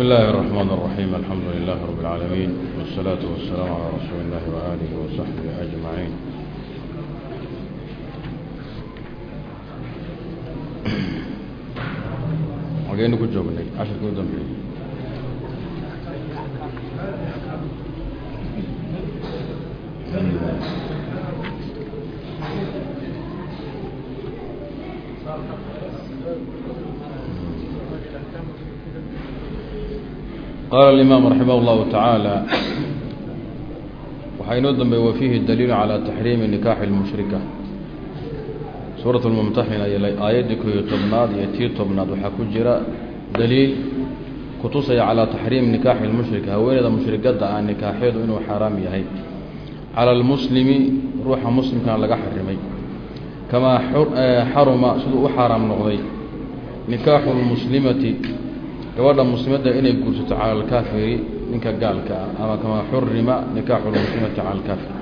بسم الله الرحمن الرحيم الحمد لله رب العالمين والصلاة والسلام على رسول الله وآله وصحبه أجمعين وقين كل جملة عشر كل جملة Thank you qaala الإimaam raximah الlahu taعaalى waxaa inoo dambeeye wa fiihi daliilu calى taxriimi nikaaxi اlmushrika suuraة اlmumtaxina iyo aayaddii ko iyo tobnaad iyo tii tobnaad waxaa ku jira daliil kutusaya calى taxriimi nikaaxi اlmushrika haweeneyda mushrikadda ah nikaaxeedu inuu xaaraam yahay calى اlmuslimi ruuxa muslimkana laga xarimay kamaa xaruma siduu u xaaraam noqday nikaaxu اlmuslimati gabadha muslimadda inay guursato cala alkaafiri ninka gaalka ah ama kamaa xurima nikaaxu lmuslimati cala alkaafir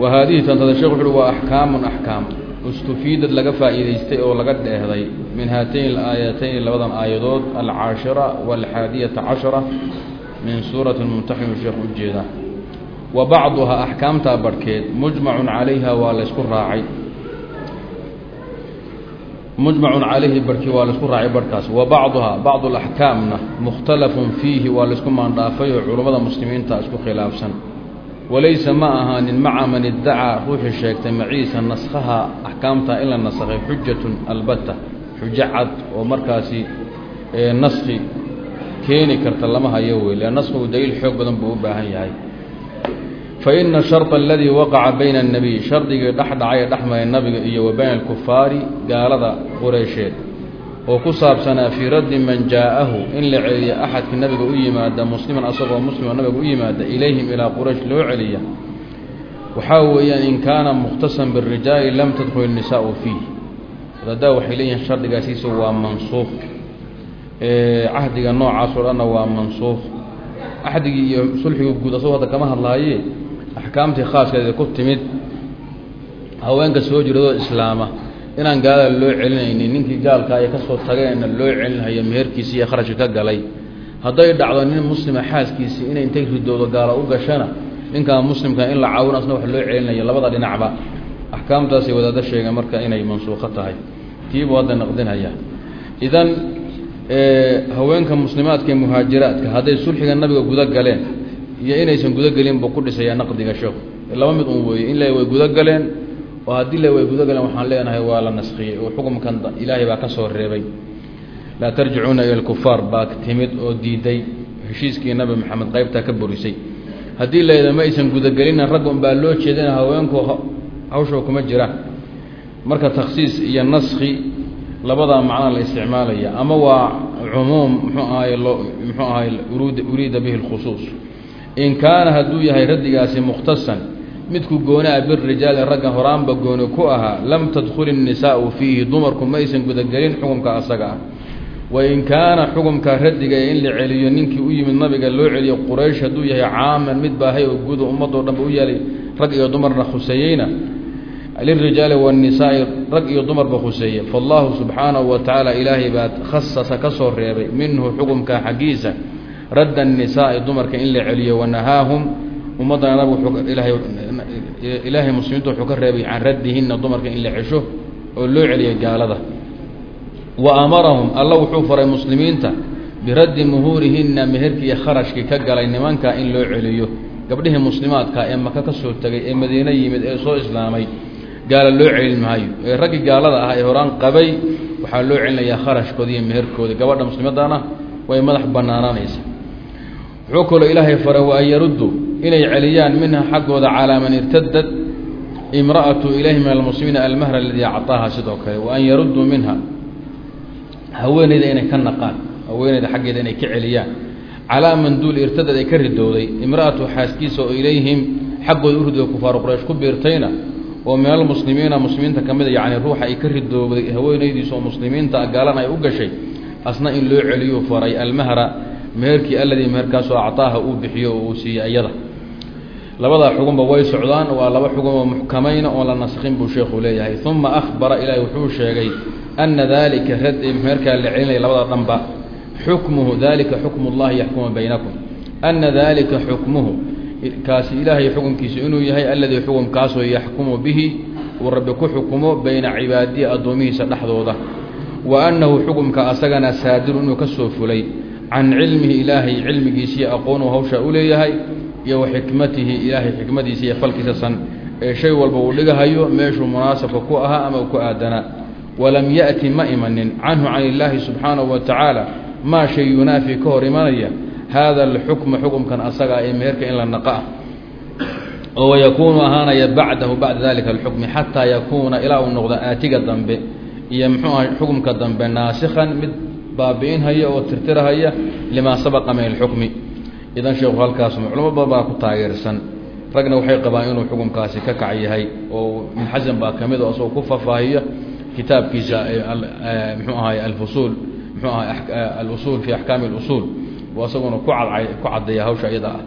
wa haadihi tantada shekh wuxu uhi waa axkaamun axkaam istufiidad laga faa'iidaystay oo laga dheehday min haatayn alaayatayni labadan aayadood alcaashira waalxaadiyata cashara min suurati lmumtaxin sheekh u jeeda wa bacduhaa axkaamtaa barhkeed mujmacun calayha waa laysku raacay mujmacun calayhi barhkii waa la isku raacay barhkaas wa bacduhaa bacdu alaxkaamna mukhtalafun fiihi waa la isku maandhaafay oo culummada muslimiinta isku khilaafsan. Walaysa ma ahaanin maca man iddacaa ruuxii sheegtay maciisa naskhaha axkaamta in la nasakhay xujatun albata xujo cad oo markaasi naskhi keeni karta lama hayo wey le naskhigu daliil xoog badan buu u baahan yahay faina sharda aladii waqaca bayna annabiy shardigii dhexdhacay ee dhexmaray nabiga iyo wa bayna alkufaari gaalada qureysheed oo ku saabsanaa fii raddi man jaa'ahu in la celiya axadkii nabiga u yimaada musliman asagoo muslima nabiga u yimaada ilayhim ilaa quraysh loo celiya waxaa weeyaan in kaana mukhtasan birijaali lam tadkhul innisaau fiih wadaaddaa waxay leeyihiin shardigaasiisa waa mansuuf cahdiga noocaasoo dhanna waa mansuuf axdigii iyo sulxigii guud asagoo hadda kama hadlaaye axkaamtii khaaskeeda ku timid haweenka soo jiradoo islaama inaan gaalada loo celinaynin ninkii gaalka ay ka soo tageenna loo celinhayo meherkiisii iyo kharashka ka galay. Hadday dhacdo nin muslima xaaskiisii inay intay ridoodo gaala u gashana ninkaa muslimka in la caawin wax loo celinayo labada dhinacba. Axkaamtaasay wadaado sheegeen marka inay mansuuqo tahay. Tiibuu hadda naqdinhaya idan haweenka muslimaadka ee muhaajiraadka hadday sulxiga nabiga guda galeen iyo inaysan gudagelin buu ku dhisayaa naqdiga sheekhu laba mid un weeye in le way gudogaleen oo haddii le way gudogaleen waxaan leenahay waa la naskiyey oo xukumkan ilaahay baa ka soo reebay. Laa tarjicuuna ila lkufaar baa timid oo diiday heshiiskii nabi maxamed qaybtaa ka borisay. Haddii leeda ma aysan gudagelina ragga un baa loo jeedana haweenku hawsha kuma jiraan marka takhsiis iyo naski labadaa macnaa la isticmaalaya ama waa cumuum loo muxuu ahaay urud uriida bihi اlkhusuus in kaana hadduu yahay raddigaasi mukhtasan midku goonaa a birijaali ragga horaanba gooni ku ahaa lam tadkhuli nisaau fiihi dumarku maysan gudagelin xukumka asaga ah. Wain kaana xukumka radiga ee in la celiyo ninkii u yimid nabiga loo celiyo quraysh hadduu yahay caaman mid baahay oo guud ummadoo dhanba u yaalay rag iyo dumarna khuseeyeyna lirijaali waannisaai rag iyo dumarba khuseeye fallaahu subxaanahu wa tacaala ilaahay baa khasasa ka soo reebay minhu xukumka xaggiisa radda annisaa'i dumarka in la celiyo wanahaahum ummaddana ilaahay muslimiintu wuxuu ka reebay can raddihinna dumarka in la cesho oo loo celiyo gaalada. Wa amarahum alla wuxuu faray muslimiinta biraddi muhuurihinna meherkii kharashkii ka galay nimanka in loo celiyo. Gabdhihii muslimaadka ee maka ka soo tegay ee madiine yimid ee soo islaamay gaala loo celin maayo. Ee raggii gaalada ah ee horaan qabay waxaa loo celinayaa kharashkooda iyo meherkooda gabadha muslimadana way madax banaanaanaysa wuxuu kaloo ilaahay faray wa an yaruddu inay celiyaan minha xaggooda calaa man irtadad imra'atu ilayhi min almuslimiina almahra aladii acطaaha sidoo kale wa an yarudduu minha haweeneyda inay ka naqaan haweeneyda xaggeeda inay ka celiyaan. Calaa man duul irtadad ay ka ridowday imra'atu xaaskiisa oo ilayhim xaggooda u ridooday kufaaru quraysh ku biirtayna oo min almuslimiina muslimiinta ka mida yacni ruuxa ay ka ridoobday haweenaydiisa oo muslimiinta gaalana ay u gashay asna in loo celiyuu faray almahra meherkii alladii meherkaasoo actaaha uu bixiyo oo uu siiyey iyada labadaa xugunba way socdaan waa laba xugun oo muxkamayna oon la naskhin buu sheekhu leeyahay. Uma ahbara ilaahi wuxuu sheegay ana dalika rad meherkaa la celinaya labada dhanba. Xukmuhu dalika xukmu اllahi yaxkuma baynakum. Ana dalika xukmuhu kaasi ilaahay xukumkiisa inuu yahay aladii xukumkaasoo yaxkumu bihi uu rabbi ku xukumo bayna cibaadihi addoomihiisa dhexdooda. Wa annahu xukumka asagana saadiru inuu ka soo fulay can cilmihi ilaahay cilmigiisiiyo aqoonuu hawshaa u leeyahay iyo wa xikmatihi ilaahay xikmadiisa iyo falkiisa san ee shay walba uu dhigahayo meeshuu munaasabka ku ahaa ama ku aadanaa walam ya'ti ma imanin canhu can illaahi subxaanahu wa tacaala maa shay yunaafi ka hor imanaya hada alxukma xukumkan asagaa ee meherka in la naqa ah oo wayakuunu ahaanaya bacdahu bacda dalika alxukmi xataa yakuuna ilaa uu noqdo aatiga dambe iyo muxuu aha xukumka dambe naasikhan mid baabi'inhaya oo tirtirahaya limaa sabaqa min alxukmi. Idan sheekhu halkaas culamo badan baa ku taageersan. Ragna waxay qabaan inuu xukumkaasi ka kac yahay oo ibn xasan baa ka mid oo isagoo ku faahfaahiya kitaabkiisa mxuu ahay alfusuul mxuu ahay alusuul fi axkaami اlusuul oo isaguna ku cad ku caddeeya hawsha iyada. Ah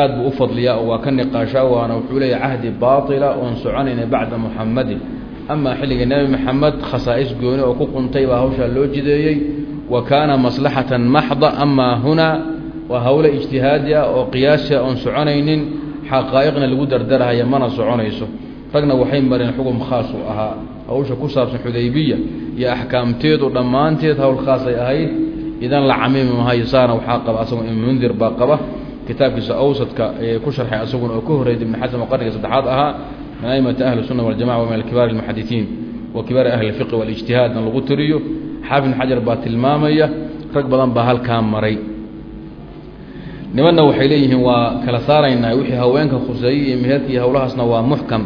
aad buu u fadliyaa waa ka niqaashaa waana wuxuu leeyahy cahdi baatila oon soconayna bacda muxamadin amaa xilliga nebi maxamed khasaa'is gooni oo ku quntay baa hawshaa loo jideeyey wa kaana maslaxatan maxda amaa hunaa waa hawle ijtihaadi ah oo qiyaasiah oon soconaynin xaqaa'iqna lagu dardarahaya mana soconayso. Ragna waxay mareen xukun khaas u ahaa hawsha ku saabsan xudaybiya iyo axkaamteedu dhammaanteed hawl khaasay ahayd. Idan la camiimi mahayo saana waxaa qaba asagoo ibnmundir baa qaba. Kitaabkiisa awsadka ee ku sharxay asaguna oo ka horreeyay ibn xasan oo qarniga saddexaad ahaa min aimati ahli sunna waljamaca wa min xaafid xajar baa tilmaamaya rag badan baa halkaa maray. Nimanna waxay leeyihiin waa kala saaraynaa wixii haweenka khuseeyey iyo meherka iyo hawlahaasna waa muxkam.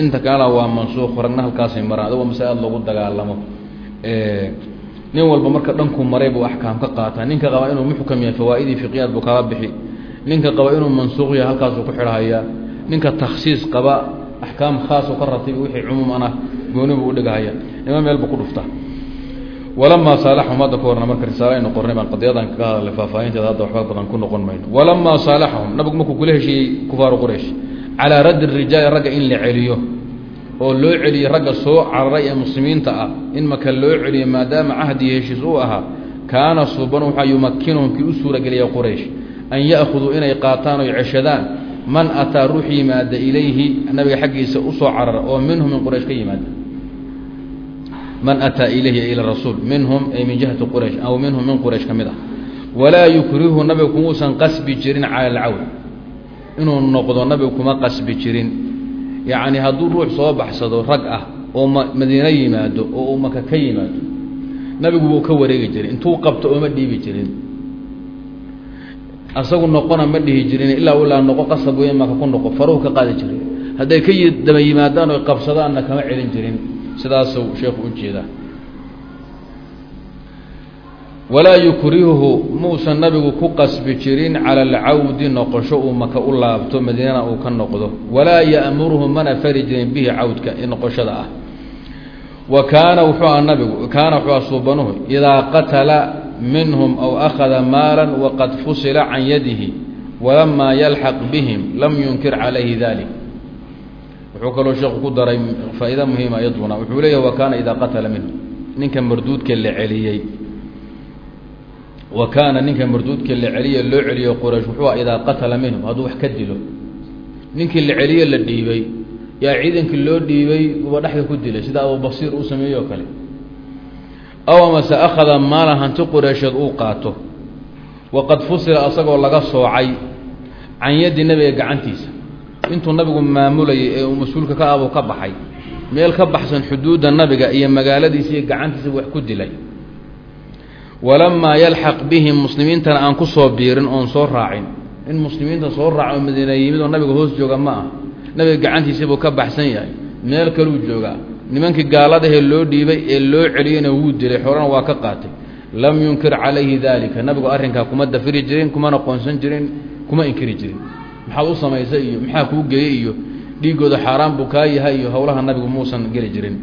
Inta kalena waa mansuuq ragna halkaasay maraan. Adagoo mase aad loogu dagaalamo. Nin walba marka dhanku maray buu axkaam ka qaataa. Ninka qaba inuu muxkam yahay fawaa'idii fiqiyaad buu kala bixi. Ninka qaba inuu mansuuq yahay halkaasuu ku xidhahayaa ninka takhsiis qaba axkaam khaasoo ka ratib wixii cumuuman ah gooni buu udhigahaya nima meel buu ku dhuftaa walamaa saalaxahum hadda ka horna marka risaale aynu qornay baan qadiyadan kaga hadalnay faahfaahinteeda hadda waxba badan ku noqon mayno walamaa saalaxahum nabigu markuu kula heshiiyey kufaaru quraysh calaa raddi rijaali ragga in la celiyo oo loo celiyo ragga soo cararay ee muslimiinta ah in maka loo celiyo maadaama cahdi heshiis uu ahaa kaana suban waxaa yumakinuhum kii u suurageliya quraysh an ya'khuduu inay qaataan oy ceshadaan man ataa ruux yimaada ilayhi nabiga xaggiisa u soo carara oo minhum min quraysh ka yimaada man ataa ilayhi ila rasuul minhum ay min jihati quraysh aw minhum min quraysh ka mid ah. Walaa yukrihu nabigu kumuusan qasbi jirin cala alcawn inuu noqdo nabigu kuma qasbi jirin. Yacni hadduu ruux soo baxsado rag ah oo ma yimaado oo uu maka ka yimaado nabigu wuu ka wareegi jiray intuu qabto ooma dhiibi jirin. Asagu noqona ma dhihi jirin ilaa ilaa noqo qasab weyn maka ku noqo faruhu ka qaadi jiray hadday ka daba oy qabsadaanna kama celin jirin sidaasuu sheekhu u jeedaa. Walaa yukrihuhu muusan nabigu ku qasbi jirin cala alcawdi noqosho uu maka u laabto madiinana uu ka noqdo. Walaa ya'muruhu mana fari jirin bihi cawdka noqoshada ah. Wa kaana wuxuu aha nabigu kaana wuxuu aha suubanuhu idaa qatala minhum aw akhada maala waqad fusila can yadihi walamaa yalxaq bihim lam yunkir calayhi dalik wuxuu kaloo sheekhu ku daray faa'iida muhiima iyaduna. Wuxuu leeyahy wa kaana idaa qatala minhum ninka marduudka la celiyey. Wa kaana ninka marduudka la celiye loo celiyo quraysh wuxuu ah idaa qatala minhum hadduu wax ka dilo. Ninkii la celiye la dhiibay. Yaa ciidankii loo dhiibay uba dhexda ku dilay sida abubasiir uu sameeyey oo kale. Aw amase akhada maalan hanti qureysheed uu qaato. Waqad fusila asagoo laga soocay can yaddi nebiga gacantiisa intuu nabigu maamulayay ee uu mas'uulka ka abuu ka baxay meel ka baxsan xuduudda nabiga iyo magaaladiisa iyo gacantiisa wax ku dilay. Walamaa yalxaq bihim muslimiintana aan ku soo biirin oon soo raacin. In muslimiinta soo raaco madiina yimid oo nabiga hoos jooga ma ah nabiga gacantiisabuu ka baxsan yahay meel kaluu joogaa nimankii gaaladahee loo dhiibay ee loo celiyeyna wuu dilay xoolana waa ka qaatay. Lam yunkir calayhi daalika nabigu arrinkaa kuma dafiri jirin kumana qoonsan jirin kuma inkiri jirin maxaad u samaysay iyo maxaa kuu geeyey iyo dhiiggooda xaaraan buu kaa yahay iyo howlaha nabigu muusan geli jirin.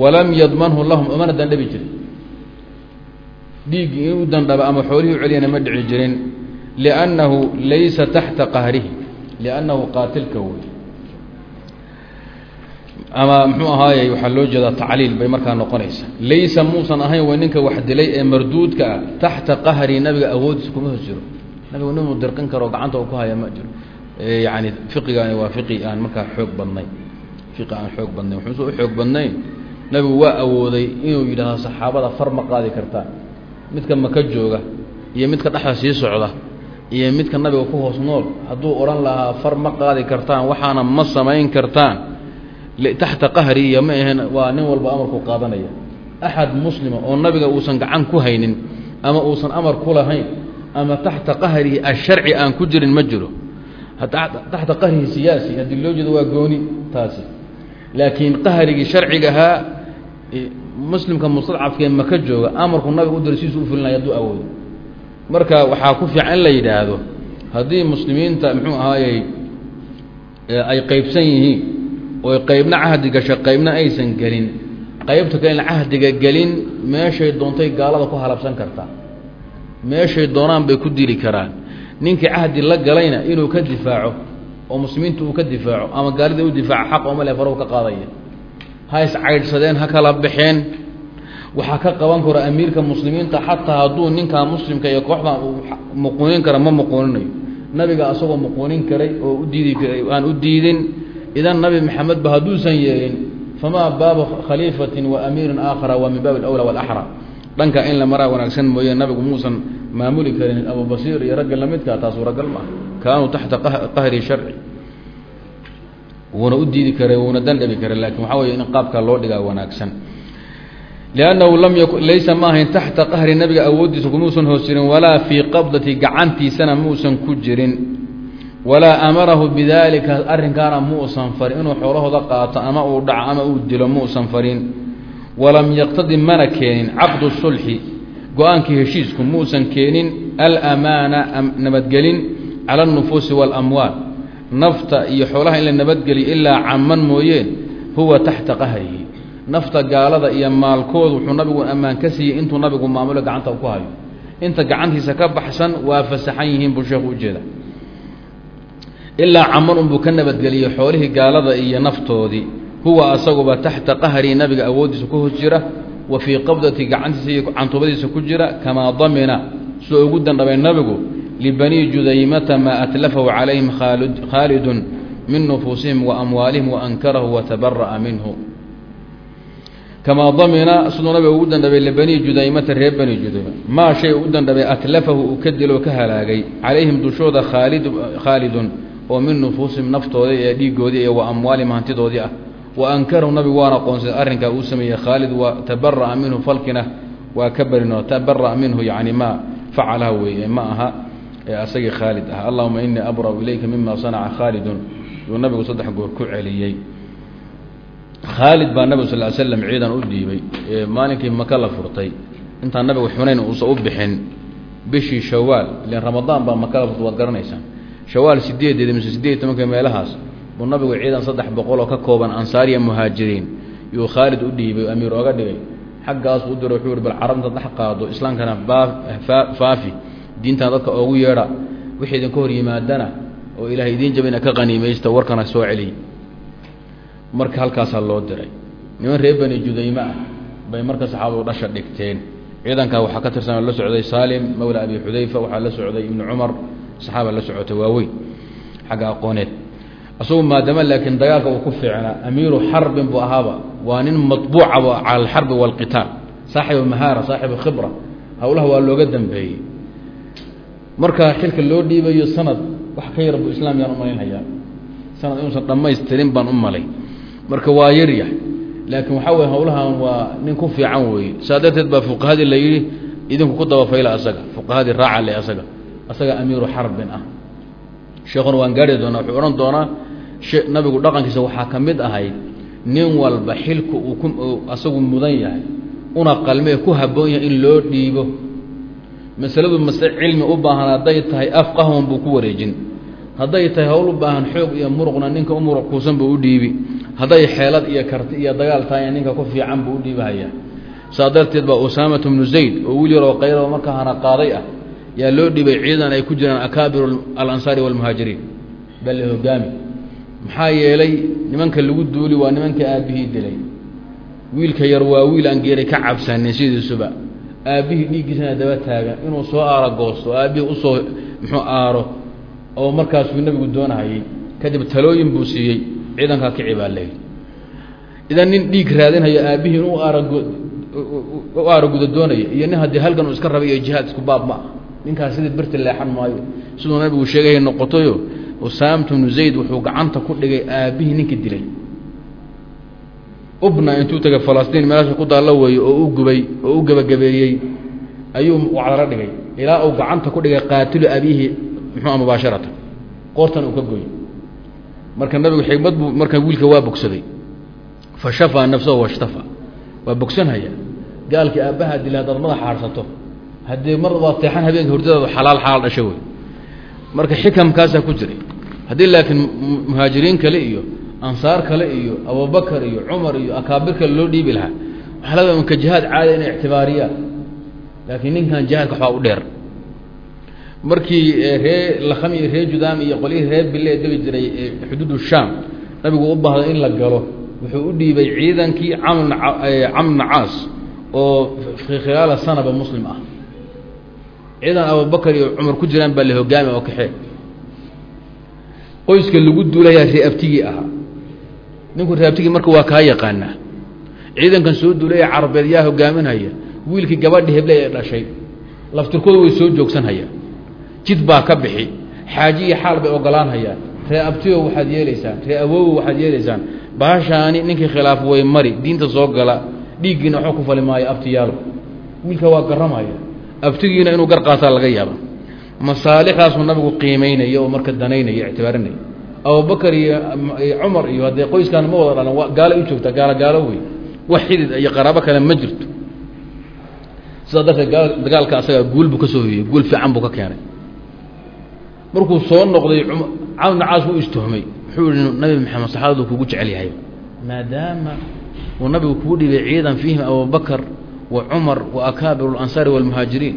Walam yadmanhu lahum umana dandhabi jirin. Dhiiggii inuu dandhaba ama xoolihii u celiyana ma dhici jirin. Liannahu laysa taxta qahrihi liannahu qaatilka wey ama muxuu ahaaye waxaa loo jeedaa tacliil bay markaa noqonaysa laysa muusan ahayn way ninka wax dilay ee marduudka ah taxta qahri nabiga awoodiisa kuma hos jiro. Nabigu ninuu dirqin karo gacanta uu ku haya ma jiro yani fiqigaani waa fiqi aan markaa xoog badnayn fiqi aan xoog badnayn wuxuusa u xoog badnayn nabigu waa awooday inuu yidhaahdo saxaabada far ma qaadi kartaan midka maka jooga iyo midka dhexda sii socda iyo midka nabiga ku hoos nool hadduu odhan lahaa far ma qaadi kartaan waxaana ma samayn kartaan. Taxta qahri iyo ma ahen waa nin walba amarku qaadanaya. Axad muslima oo nabiga uusan gacan ku haynin ama uusan amar ku lahayn ama taxta qahrihi asharci aan ku jirin ma jiro taxta qahrihi siyaasi haddii loo jeedo waa gooni taasi. Laakiin qahrigii sharcigahaa muslimka mustadcafkee maka jooga amarku nabiga u dira sidiisu u fulinaya hadduu awoodo. Marka waxaa ku fiican in la yidhaahdo haddii muslimiinta muxuu ahaayey ay qeybsan yihiin oo qeybna cahdi gasho qeybna aysan gelin qeybta kalena cahdiga gelin meeshay doontay gaalada ku halabsan kartaa. Meeshay doonaan bay ku karaan ninkii cahdi la galayna inuu ka difaaco oo muslimiinta uu ka difaaco ama gaalida u difaaco xaq ooma le farahu ka qaadaya. Ha iscaydhsadeen ha kala baxeen. Waxaa ka qaban karo amiirka muslimiinta xataa hadduu ninkaa muslimka iyo kooxdan uu muquunin kara ma muquuninayo. Nabiga asagoo muquunin karay oo u diidi karay aan u diidin. Idan nabi maxamed ba hadduusan yeelin famaa baabu khaliifatin wa amiirin aakhara waa min baabi alawla walaxra dhanka in la maraa wanaagsan mooye nabigu muusan maamuli karin abubasiir iyo ragga lamidkaa taa suuragal maaha kaanuu taxta qahri sharci. Wuuna u diidi karay wuuna dandhabi karay laakiin waxaa weye in qaabkaa loo dhigaa wanaagsan. Liannahu lam yakun laysa ma taxta qahri nabiga awooddiisa kumuusan hoos jirin walaa fii qabdati gacantiisana muusan ku jirin. Walaa amarahu bidaalika arrinkaana muusan farin inuu xoolahooda qaato ama uu dhaco ama uu dilo muusan farin walam yaqtadi mana keenin caqdu sulxi go'aankii heshiisku muusan keenin alamaana nabadgelin cala alnufuusi waalamwaal nafta iyo xoolaha in la nabadgeliyo ilaa caman mooyeen huwa taxta qahrihi. Nafta gaalada iyo maalkoodu wuxuu nabigu ammaan ka siiyey intuu nabigu maamulo gacanta ku hayo. Inta gacantiisa ka baxsan waa fasaxan yihiin buu sheekhu ujeeda ilaa caman unbuu ka nabadgeliyey xoolihii gaalada iyo naftoodii huwa asaguba taxta qahrii nabiga awooddiisa ku hos jira wa fii qabdati gacantiisa iyo cantuubadiisa ku jira kamaa damina sidoo ugu dandhabay nabigu libanii judaymata maa atlafahu calayhim khaalidun min nufuusihim wa amwaalihim waankarahu watabara'a minhu. Kamaa damina siduu nabiga ugu dandhabay libanii judaymata reer bani judayma maa shay ugu dandhabay atlafahu uu ka dilo ka halaagay calayhim dushooda khaalid khaalidun oo min nufuusihim naftoodii ee dhiigoodii iyo wa amwaalihim hantidoodii ah wa ankarahu nabigu waana aqoonsaday arrinkaa uu sameeyey khaalid wa tabara'a minhu falkina waa ka barinoo tabara'a minhu yacni maa facalaha weeye ma aha ee asagii khaalid ah allahuma inii abra'u ilayka mima sanaca khaalidun yuu nabigu saddex goor ku celiyey. Khaalid baa nabigu sal slam ciidan u dhiibay ee maalinkii maka la furtay. Intaan nabigu xunayn uusan u bixin bishii shawaal ilan ramadaan baa maka la furtay waad garanaysaan. Shawaal sideedeeda mise sideed tobanka meelahaas buu nabigu ciidan saddex boqol oo ka kooban ansaariya muhaajiriin yuu khaalid u dhiibay amiir oga dhigay. Xaggaasuu u diray wuxuu yihi bal carabta dhex qaado islaamkana faafi. Diintan dadka oogu yeedha wixii idinka hor yimaadana oo ilaahay idiin jabina ka qaniimaysta warkana soo celiy marka halkaasaa loo diray. Niman reer bani judayme ah bay marka saxaabadu dhasha dhigteen. Ciidankaa waxaa ka tirsan la socday saalim mawla abi xudayfa waxaa la socday ibnu cumar saxaaba la socotay waaweyn xagga aqooneed asagu maadaama laakiin dagaalka uu ku fiicnaa amiiru xarbin buu ahaaba. Waa nin maطbuucaba cala alxarbi wاlqitaal saaxibu mahaara saaxibu khibra. Howlaha waa looga dambeeyey. Marka xilka loo dhiibayo sanad wax ka yar buu islaam yaan u sanad inuusan dhammaystirin baan u malay. Marka waa yaryah laakiin waxaa weye howlahan waa nin ku fiican weeye. Saa darteed baa fuqahadii la yidhi idinku ku dabafayla asaga. Fuqahadii raaca le asaga. Asaga amiiru xarbin ah sheekuna waan gaari doonaa wuxuu odhan doonaa nabigu dhaqankiisa waxaa ka mid ahayd nin walba xilku uu ku asagu mudan yahay una qalmee ku habboon yahay in loo dhiibo. Masaladu masle cilmi u baahan hadday tahay afqahon buu ku wareejin. Hadday tahay howl u baahan xoog iyo muruqna ninka u muruq kuusan buu u dhiibi. Hadday xeelad iyo karti iyo dagaal tahay ninka ku fiican buu u dhiibahaya saa darteed baa usaamatu bnu zayd oo wiil yaroo qayroo markaa hana qaaday ah yaa loo dhiibay ciidan ay ku jiraan akaabiru alansaari walmuhaajiriin. Bale hogaami. Maxaa yeelay nimanka lagu duuli waa nimanka aabbihii dilay. Wiilka yar waa wiil aan geeray ka cabsanin sidiisuba. Aabbihii dhiiggiisana daba taagan inuu soo aaro goosto oo aabbihii u soo muxuu aaro oo markaasuu nebigu doonahayay kadib talooyin buu siiyey ciidankaa kici baa leeyi idan nin dhiig raadinhayo aabbihii aarago u aaro guda doonaya iyo nin haddii halgan uu iska rabay iyo jihaad isku baab ma ah ninkaas sidii birti leexan maayo. Siduu nabigu sheegaya noqotayo usaamtu bnu zayd wuxuu gacanta ku dhigay aabbihii ninkii dilay. Ubna intuu tegay falastiin meelaasha ku daallo weeye oo u gubay oo u gebagabeeyey ayuu wacdalo dhigay. Ilaa uu gacanta ku dhigay qaatilu abiihi muxuua mubaasharatan qoortan uu ka goy marka nabigu xigmad buu marka wiilka waa bogsaday. Fa shafaa nafsahu washtafa waa bogsanhaya. Gaalkii aabbaha dila haddaad madax xaadhsato haddii mar waa teexan habeenka hurdadaadu xalaal xalaal dhasha wey marka xikamkaasaa ku jiray. Haddii laakiin muhaajiriin kale iyo ansaar kale iyo abubakar iyo cumar iyo akaabir kale loo dhiibi lahaa waxaa laga ka jihaad caada inay ictibaariyaan. Laakiin ninkan jihaadka waxbaa u dheer. Markii ree lakam iyo ree judaam iyo qolyihii ree bille degi jiray xuduudu shaam nabigu u baahday in la galo. Wuxuu u dhiibay ciidankii camr camr caas oo khilaala sanaba muslim ah ciidan abubakar iyo cumar ku jiraan baa la hogaami oo kaxee. Qoyska lagu duulayaa reeabtigii ahaa ninku reeabtigii marka waa kaa yaqaanaa. Ciidankan soo duulaya carabeed yaa hogaaminhaya wiilkii gabadhi heble ee dhashay. Laftirkooda way soo joogsanhayaan. Jid baa ka bixi. Xaaji iyo xaal bay ogolaanhayaan. Ree abtigo waxaad yeelaysaan. Ree awowo waxaad yeelaysaan. Baashaani ninkii khilaaf way mari. Diinta soo gala. Dhiiggiina waxba ku fali maayo abtiyaalo wiilka waa garamaya abtigiina inuu gar qaataa laga yaaba masaalixdaasuu nabigu qiimeynaya oo marka danaynaya ictibaarinaya. Abubakar iyo cumar iyo haddee qoyskaan ma wada dhalan gaalo u joogtaa gaalo gaalo wey wax xidid iyo qaraabo kale ma jirto. Sidaa darteed gaal dagaalka asaga guul buu ka soo hoyey guul fiican buu ka keenay. Markuu soo noqday camr nacaas istuhmay. Wuxuu ihi nabi maxamed saxaabadu kugu jecel yahay. Maadaama uu nabigu kugu dhibay ciidan fiihim abubakar wa cumar wa akaabir اlansaari wاlmuhaajiriin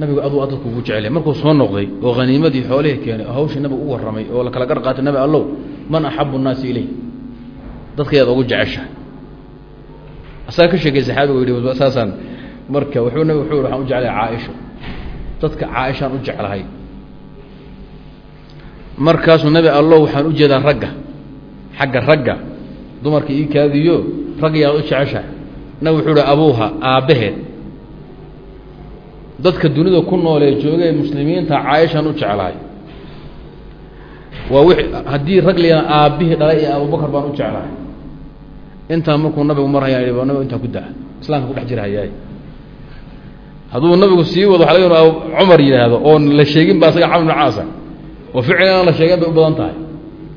nabigu aduu adad kugu jecel yahay markuu soo noqday oo haniimadii xoolihii keenay oo hawshii nabigu u warramay oo la kala gar qaatay nabi allow man axabu الnaasi ilay dadkayaad ugu jeceshahay asaga ka sheekay saxaabigu yihi saasaan marka wuxuu nabig wuxuu waxaan u jeclahay caaisha dadka caaishaan u jeclahay markaasuu nabi allow waxaan u jeedaa ragga xagga ragga dumarka ii kaadiyo ragga yaad u jeceshahay nabig wuxuu ihi abuuha aabbaheed dadka dunida ku noolee joogee muslimiinta caaishaan u jeclahay waa w haddii rag liana aabbihii dhalay iyo abubakar baan u jeclahay intaa markuu nabigu marhayaa i nabigu intaa ku daa islaamka ku dhex jira hayaay hadduu nabigu sii wado waa laga cumar yidhaahdo oon la sheegin ba asaga camr caasa oo ficil aan la sheegeen bay u badan tahay.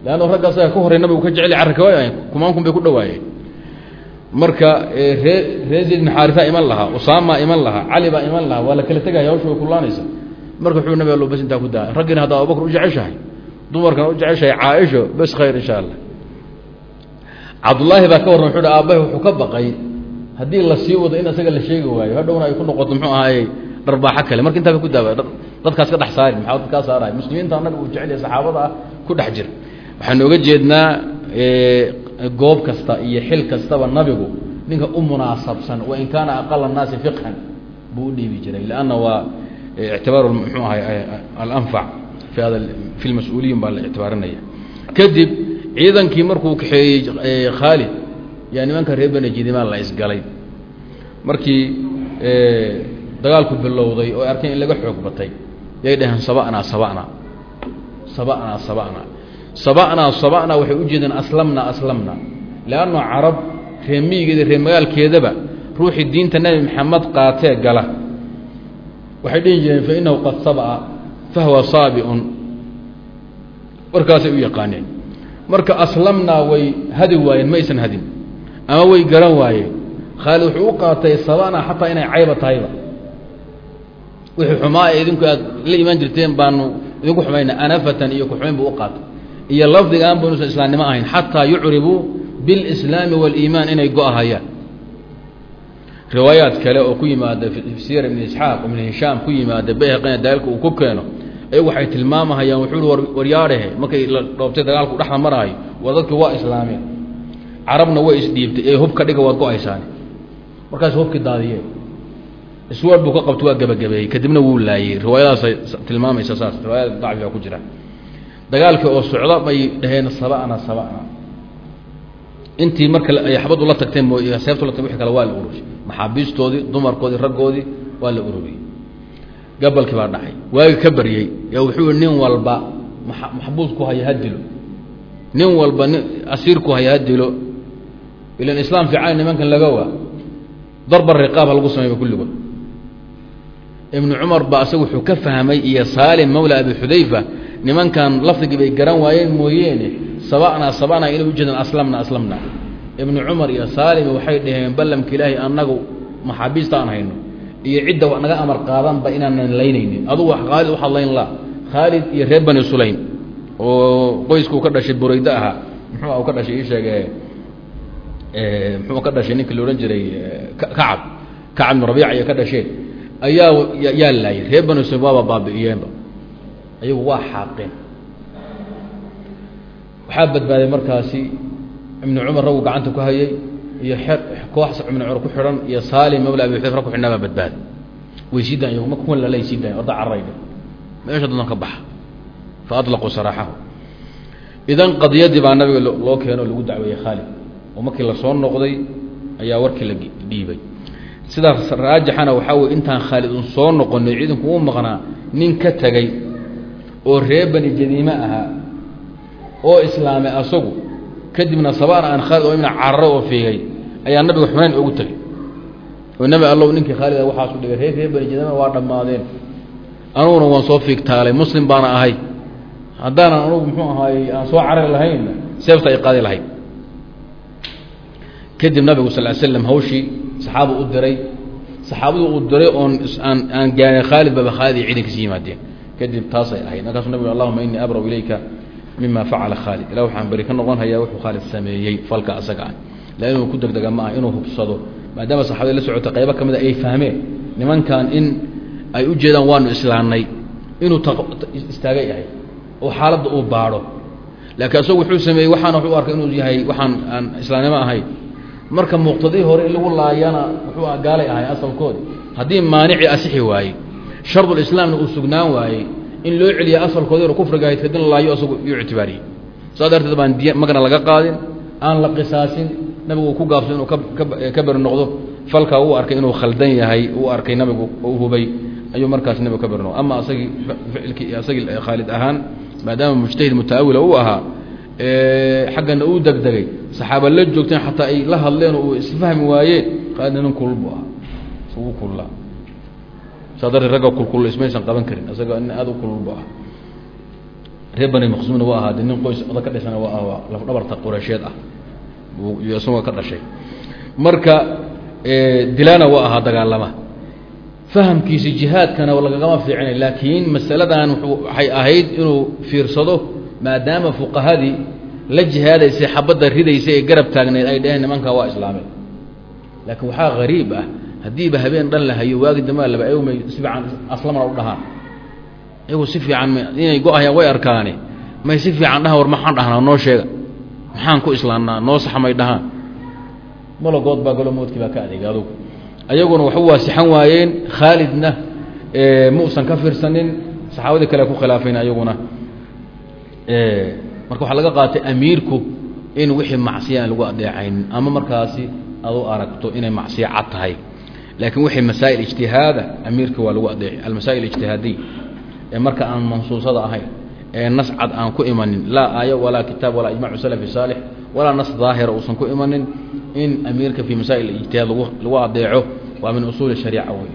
Leanna ragga asaga ka horey nabigu ka jeceli carrika waay kumaan kun bay ku dhawaayeen marka ree ree zayd xaarisa iman lahaa usaama iman lahaa cali baa iman lahaa waa la kala tegaya hawsha way kulaanaysa marka wuxuu nabi allo bas intaa ku daa raggiina haddaa abubakar u jeceshahay dumarkana u jeceshahay caaisho bes khayr insha allah. Cabdullaahi baa ka warran wuxuu hi aabbahi wuxuu ka baqay haddii la sii wado in isaga la sheegi waayo hadhowna ay ku noqoto muxuu ahaayey dharbaaxo kale. Marka intaa ba ku daaba dadkaas ka dhex saari maxaa dadkaa saaraya muslimiinta nabigu uu jecel yahay saxaabada ah ku dhex jira. Waxaan ooga jeednaa goob kasta iyo xil kastaba nabigu ninka u munaasabsan wain kaana aqala الnaasi fiqhan buu u dhiibi jiray. Lanna waa ictibaaru mxuu ahay alanfac fi hada fi lmas-uuliyin baa la ictibaarinaya. Kadib ciidankii markuu kaxeeyey khaalid yaa nimanka reer bene jidimaan la isgalay. Markii dagaalku bilowday oo arkeen in laga xoog batay yay dhaheen sabana sabana sabana sabana sabana sabana waxay u jeedeen aslamna aslamna. Leanno carab ree miyigeeda ree magaalkeedaba ruuxii diinta nebi maxamed qaatee gala. Waxay dhihi jireen fainahu qad sab'a fahwa saabiun. Warkaasay u yaqaaneen. Marka aslamnaa way hadi waayeen ma aysan hadin. Ama way garan waayeen. Khaalid wuxuu u qaatay sabana xataa inay cayba tahayba. Wixii xumaa ee idinku aad la imaan jirteen baanu idinku xumayna anafatan iyo kuxumayn buu u qaatay iyo lafdiga aan baynuusan islaamnimo ahayn xataa yucribuu biاlislaami wاliimaan inay go-ahayaan. Riwaayaad kale oo ku yimaada siyar ibn isxaaq ibn hishaam ku yimaada bayhaqina daalka uu ku keeno ayagu waxay tilmaamahayaan wuxuu war waryaadhehe markay la dhoobtay dagaalku dhexda maraayo waa dadkii waa islaameen. Carabna way isdhiibtay ee hubka dhiga waad go'aysaan markaas hubkii daadiyeen iswaal buu ka qabto waa gebagabeeyey kadibna wuu laayey riwaayadaasay tilmaamaysa saas riwaayada dacfiga ku jira dagaalkii oo socda bay dhaheen sabana sabana intii marka ay la tagteen mooy seebtu la tag wixii kale waa la ururiyey maxaabiistoodii dumarkoodii raggoodii waa la ururiyey gabalkii baa dhacay. Waagi ka baryey yaa wuxuu nin walba maxbuusku haya ha dilo. Nin walba nin asiirku haya ha dilo. Ilan islaam fiican nimankan laga waa. Darba riqaab ha lagu sameeyba kulligood. Ibnu cumar baa asaga wuxuu ka fahmay iyo saalim mawla abi xudayfa nimankan lafdigii bay garan waayeen mooyeene sabana sabana inay ujeedaan aslamna aslamna. Ibnu cumar iyo saalim waxay dhaheen ballamka ilaahay annagu maxaabiista aan hayno iyo cidda wax naga amar qaadanba inaanan laynaynin. Adugu khaalid waxaad layn la khaalid iyo reer bani sulaym oo qoyskuu ka dhashay burayde ahaa muxuu u ka dhashay ii sheege muxuu ka dhashay ninkii la odhan jiray kacab kacab ibnu rabiica iyo ka dhasheen ayaa yaa laayay reer bani sulaym waaba baabi'iyeenba ayagu waa xaaqeen. Waxaa badbaaday markaasi ibnu cumar ragu gacanta ku hayay iyo koox ibnu cumar ku xidhan iyo saalim mawla abi xudayfa ku xidhnaa baa badbaaday. Way sii dayan iyagu ma kuwan lalay sii dayan orda carrayda. Meesha dadan ka baxa fa aطlaquu saraaxahu. Idan qadiyadii baa nabiga loo keeno o lagu dacweeyey khaalid. Oo markii la soo noqday ayaa warkii la dhiibay. Sidaas raajixana waxaa weye intaan khaalid un soo noqonay ciidanku u maqnaa nin ka tegey oo reer bani jadiime ahaa oo islaamay asagu kadibna sabana aan khaalid oo imna cararo oo fiigay ayaa nabiga xunayn ugu tegey oo nebi allow ninkii khaalid a waxaasu dhigay reer reer bani jadiimena waa dhammaadeen. Anuguna waan soo fiigtaalay muslim baana ahay. Haddaanan anugu muxuu ahaayey aan soo carari lahaynna seefta ay qaadi lahayd. Kadib nabigu sal l slam hawshii saxaaba u diray saxaabadu uu diray oon aan aan khaalid baba khaalid iyo ciidankiisi yimaadeen kadib taasay ahayd. Markaasuu nabigu allahuma inii abraw ilayka mima facala khaalid ilah waxaan beri ka noqon hayaa wuxuu khaalid sameeyey falka asaga ah. La ku degdega ma ah inuu hubsado maadaama saxabada la socota qaybo ka mid a ay fahmeen nimankan in ay u jeedaan waanu islaannay inuu istaagay ahay oo xaaladda uu baadho. Laakiin asagu wuxuu sameeyey waxaana wuxuu arkay inuu yahay waxaan aan islaamnimo ahayn marka muqtadii hore lagu laayana wuxuu ah gaalay ahay asalkoodi. Haddii maanicii asixi waayey shardulislaamna uu sugnaan waayey in loo celiya asalkoodi hore kufriga kadin laayo asagu yuu ictibaariyey. Saas darteed baan diy magna laga qaadin aan la qisaasin nabigu uu ku gaabso inuu ka beri noqdo falkaa uu arkay inuu khaldan yahay uu arkay nabigu u hubay ayuu markaas nabigu ka beri ama asagii ficilkii asagii khaalid ahaan maadaama mujtahid mutaawila uu ahaa xaggana uu degdegay saxaaba la joogteen xataa ay la hadleen oo isfahmi waayeen khaalidna nin kulul bu ahaa. Ugu kululaa saa darteed ragga kulkul ismaysan qaban karin isaga nin aada u kulul bu ahaa reer bani waa ahaade nin qoys oda ka dhashana waa ah lafdhabarta qureysheed ah. Isagoo ka dhashay. Marka dilana waa ahaa dagaalama. Fahamkiisi jihaadkana lagagama fiicina laakiin masaladan waxay ahayd inuu fiirsado maadaama fuqahadii la jihaadaysay xabadda ridaysay ee garab taagneyd ay dhaheen nimankaa waa islaameen laakiin waxaa hariib ah haddiiba habeen dhan la hayo waagi damaa laba ayagu may si fiican aslamana u dhahaan. Iyagu si fiican inay go'ayaan way arkaane. May si fiican dhahaan war maxaan dhahnaa? Noo sheega. Maxaan ku islaamnaa noo saxmay dhahaan. Malagood baa galo moodkii baa ka adeegay adugu. Ayaguna waxu waasixan waayeen khaalidna muusan ka fiirsanin saxaabadii kale ku khilaafayna ayaguna. Marka waxaa laga qaatay amiirku in wixii macsiya aan lagu adeecaynin ama markaasi aad u aragto inay macsiya cad tahay laakiin wixii masaa'il ijtihaada amiirka waa lagu adeeci almasaa'il ijtihaadiya ee marka aan mansuusada ahayn ee nas cad aan ku imanin laa aayo walaa kitaab walaa ijmacu salafi saalix walaa nas daahira uusan ku imanin in amiirka fii masaa'il ijtihaad lagu adeeco waa min usuuli shariica wey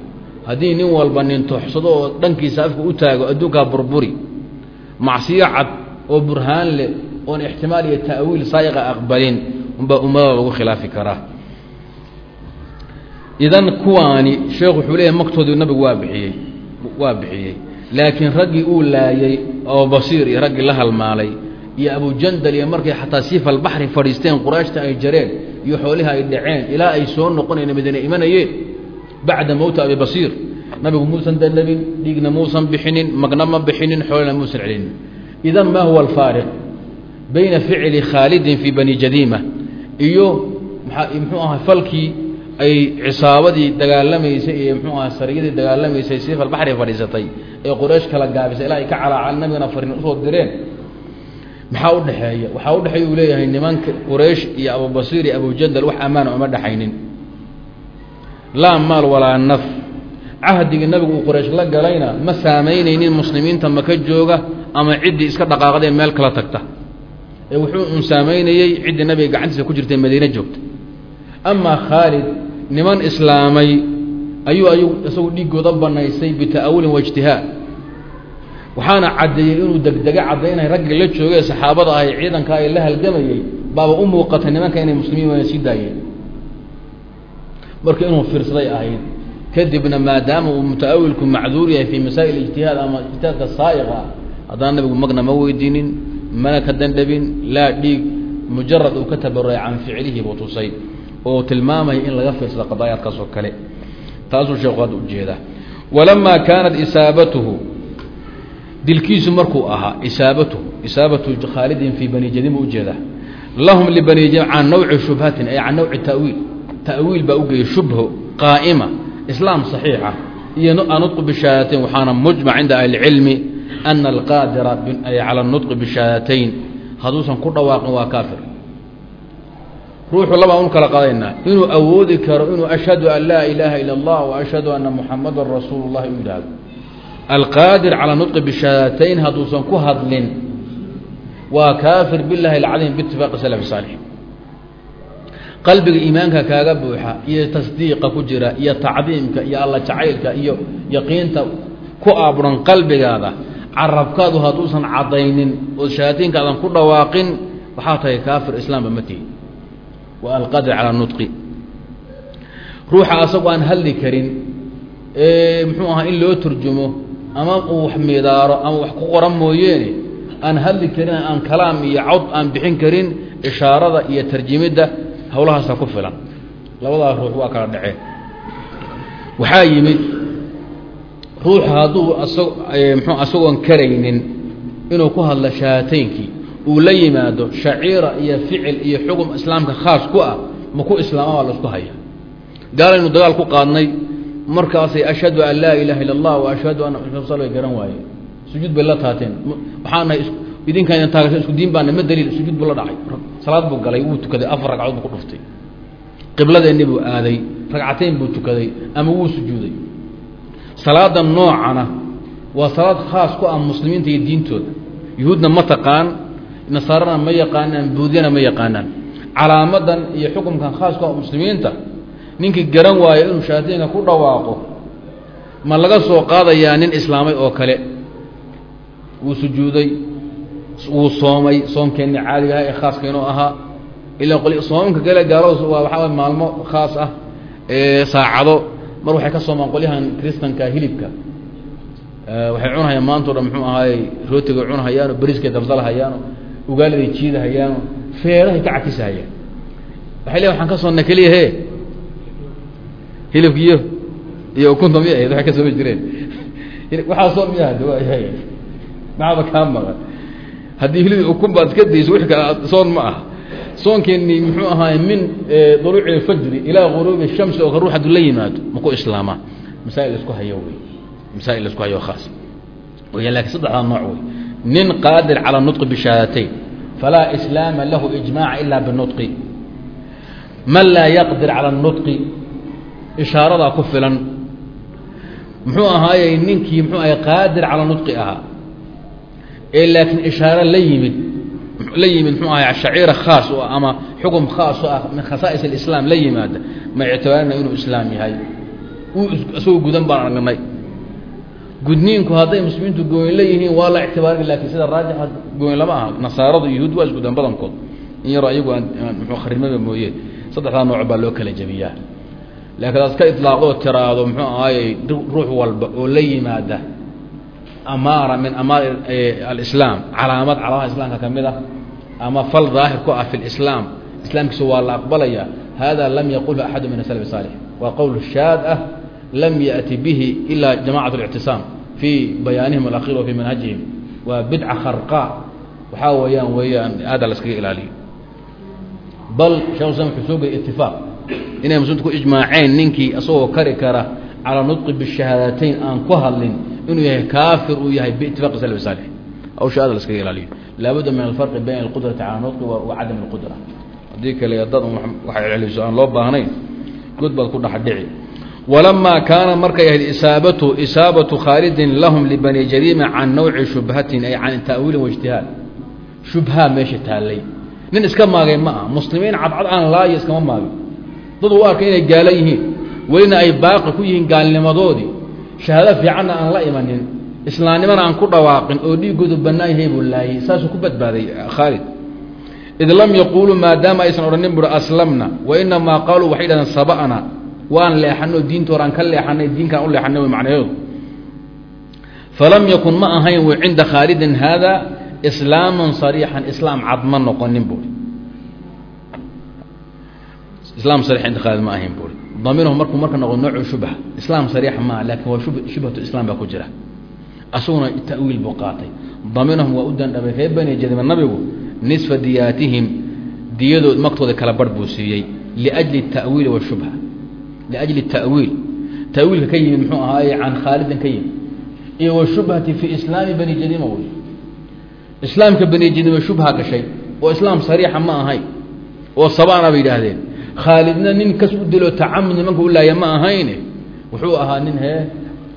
haddii nin walba nin tooxsado oo dhankiisa afka u taago adduunkaa burburi macsiyo cad oo burhaan leh oon ixtimaal iyo ta'wiil saa'iqa aqbalin unbaa ummadada lagu khilaafi karaa idan kuwaani sheekhu wuxuu leeyahy magtoodii nabigu waa bixiyey waa bixiyey. Laakiin raggii uu laayey oo basiir iyo raggii la halmaalay iyo abujandal iyo markay xataa albaxri fadhiisteen quraashta ay jareen iyo xoolihi ay dhaceen ilaa ay soo noqonayeen madiine imanayeen bacda mowta abi basiir. Nabigu muusan danabin dhiigna muusan bixinin magna ma bixinin xoolana muusan celinin idan ma huwa alfaariq? Bayna ficli khaalidin fii bani jadiima iyo maa muxuu ahaa falkii ay cisaabadii dagaalamaysay iyo muxuu ahaa sariyadii dagaalamaysay siif albaxri fadhiisatay ee quraysh kala gaabisay ilaa ay ka calaacal nabigana farin u soo direen. Maxaa u dhexeeya? Waxaa u dhexeeya uu leeyahay nimanka quraysh iyo abubasiir iyo abujandal wax ammaana uma dhexaynin laa maal walaa naf. Cahdigii nabigu uu quraysh la galayna ma saamaynaynin muslimiinta maka jooga ama ciddii iska dhaqaaqdee meel kala tagta. Ee wuxuu un saamaynayey ciddii nabiga gacantiisa ku jirtay madiine joogta. Amaa khaalid niman islaamay ayuu ayuu isagu dhiigooda banaysay bita'awulin wa ijtihaad. Waxaana caddeeyey inuu degdega caddaynay raggii la joogay saxaabada ahay ciidanka ay la halgamayey baaba u muuqatay nimanka inay muslimiin wayna sii daayeen. Marka inuu fiirsaday ahayd kadibna maadaama uu mutaawilku macduur yahay fii masaa'il ijtihaad ama ijtihaadka saa'iqa haddana nabigu magna ma weydiinin mana ka dandhabin laa dhiig mujarad uu ka tabaruray can ficlihi buu tusay oo tilmaamaya in laga fiirsado qadaayaadkaas oo kale. Taasuu sheekhu hadda u jeedaa walamaa kaanat isaabatuhu dilkiisu markuu ahaa isaabatuhu isaabatu khaalidin fii bani jadiin buu u jeedaa lahum libani jadiin can nawci shubhatin ay can nawci ta'wiil. Ta'wiil baa ugeeyey shubho qaa'ima islaam saxiixa iyo anutqu bishahaadateyn waxaana mujmac cinda ahli ana alqaadira cala nutqi bishahaadateyn hadduusan ku dhawaaqin waa kaafir ruuxu labaa un kala qaadaynaa. Inuu awoodi karo inuu ashhadu an laa ilaaha ila allah wa ashhadu anna muxamadan rasuulu llahi u yidhaahdo. Alqaadir calaa nudqi bishahaadatayn hadduusan ku hadlin waa kaafir bilahi alcadiim biitifaaqi salaf saalix. Qalbiga iimaanka kaaga buuxa iyo tasdiiqa ku jira iyo tacdiimka iyo alla jacaylka iyo yaqiinta ku aabdhan qalbigaada carabkaadu hadduusan caddaynin oo shahaataynka ku dhawaaqin waxaa tahay kaafir islaamba ma tihi wa alqaadir calaa nutqi. Ruuxa asagoo aan hadli karin muxuu ahaa in loo turjumo ama uu wax midaaro ama wax ku qoran mooyeene aan hadli karin aan kalaam iyo cod aan bixin karin ishaarada iyo tarjimidda hawlahaasa ku filan. Labadaa ruux waa kala dhaceen. Waxaa yimid ruuxa hadduu asag mxuu asagoon karaynin inuu ku hadlo shahaateynkii uu la yimaado shaciira iyo ficil iyo xugum islaamka khaas ku ah ma ku islaama baa la isku haya. Gaalaynu dagaal ku qaadnay markaasay ashhadu an laa ilaha illa allah wa ashhadu anna way garan waaye. Sujuud bay la taateen. Waxaanahay idinkaa idin taagasho isku diin baana ma daliil sujuud buu la dhacay. Salaad buu galay wuu tukaday afar ragcadood buu ku dhuftay. Qibladeenni buu aaday ragcateyn buu tukaday ama wuu sujuuday. Salaada noocana waa salaad khaas ku ah muslimiinta iyo diintooda. Yuhuudna ma taqaan nasaarana ma yaqaanaan buudyana ma yaqaanaan. Calaamadan iyo xukumkan khaas ku ah muslimiinta ninkii garan waayo inuu shaateenka ku dhawaaqo ma laga soo qaadayaa nin islaamay oo kale. Wuu sujuuday wuu soomay soomkeenni caadiga aha ee khaaskeenoo ahaa. Ilaa qol soomamka kale gaalados waa waxaa maalmo khaas ah saacado. Mar waxay ka soomaan qolyahan kristanka hilibka. Waxay cunahayaan maantao dhan muxuu ahaayey rootigay cunahayaano beriskay dabdalhayaano ugaaliday jiidahayaan feerahay ka cakisahayaan. Waay le waan ka soonna keliya he hilibkiyo iyo ukunta mi ahayd waay ka soomi jireen. Waxaasoo miah de wayahay maxaaba kaa maqan? Haddii hilib ukun baad iska dayso wi kale soon ma ah soonkeeni muxuu ahaay min duluuci alfajri ilaa guruubi shamsi oo ka ruux hadduu la yimaado maku islaamaa masaa'il isku hayo wey. Masaa'il isku hayo khaas. Laakiin saddexdaa nooc wey nin qaadir calى nطqi bishahaadateyn falaa islaama lahu ijmaaca ila binuطqi man laa yaqdir calى الnuطqi ishaaradaa ku filan muxuu ahaayey ninkii muxuu ahay qaadir calى nuطqi ahaa ee laakiin ishaaro la yimid la yimid mxuu ahay shaciira khaas oo ama xukum khaas oo ah min khasaa'is alislaam la yimaada ma ictibaarina inuu islaam yahay uu isagoo gudan baan aragnay gudniinku hadday muslimiintu gooyn la yihiin waa la ictibaarin lakiin sida raajixa gooyn lama aha. Nasaaradu yuhuud waa isgudan badankood. In yaroo ayagu aan kharimaba mooye. Saddexdaa nooc baa loo kala jebiyaa. Laakiin aad ka itlaaqoo tiraahdo muxuu ahaayey ruux walba oo la yimaada amaara min amaar alislaam. Calaamad calaamaha islaamka ka mid ah ama fal daahir ku ah fi lislaam islaamkiisa waa la aqbalaya hada lam yaqulhu axadu min asalaf saalix waa qowl shaad ah lam yaأti bihi ila jamacaة الاctisaam fii bayaanihim اlأkhir wa fii manhajihim waa bidca kharqa waxaa weeyaan weeyaan aada la iskaga ilaaliyo bal shekh islam wuxuu soo geyay itifaaq inay muslimiintu ku ijmaaceen ninkii isagoo kari kara calaa nudqi bishahaadateyn aan ku hadlin inuu yahay kaafir uu yahay biitifaaqi salaf saalix hawsha aada la iskaga ilaaliyo laabudda min alfarqi bayna alqudrati cala nudqi wa cadam alqudra haddii kale dad waxay celiso aan loo baahnayn god baad ku dhex dhici walamaa kaana markay ahayd isaabatu isaabatu khaalidin lahum libani jariima can nawci shubhatin ay can ta'wiilin waijtihaad shubhaa meesha taallay nin iska maagay ma ah muslimiin cadcad aan laayo iskama maagin dad u arkay inay gaalo yihiin welina ay baaqi ku yihiin gaalnimadoodii shahaado fiicanna aan la imanin islaamnimana aan ku dhawaaqin oo dhiiggoodu bannaan yahay buu laayay saasuu ku badbaaday khaalid id lam yaquuluu maadaama aysan odhanin buui aslamna wa inamaa qaaluu waxay dhahdeen saba'na waan leexanay oo diinta hor aan ka leexanay diinkaan u leexanay way macnaheedu. Falam yakun ma ahayn w cinda khaalidin haada islaaman sariixan islaam cad ma noqonin buui islaam sariix cinda khaalid ma ahayn buui damiirhu markuu marka noqdo noocu shubha islaam sariix maa laakiin waa shubhatu islaam baa ku jira. Asaguna ta'wiil buu qaatay. Damiirhum waa u dandhabay reer bani jadima nabigu nisfa diyaatihim diyadood magtooda kala barh buu siiyey liajli ta'wiili washubha liajli ta'wiil ta'wiilka ka yimid muxuu ahaaye can khaalidin ka yimid iyo washubhati fii islaami bani jadima wey islaamka bani jadima shubha gashay oo islaam sariixa ma ahayn oo sabana bay yidhaahdeen khaalidna nin kas u dilo tacamud nimanka u laaya ma ahayne wuxuu ahaa nin hee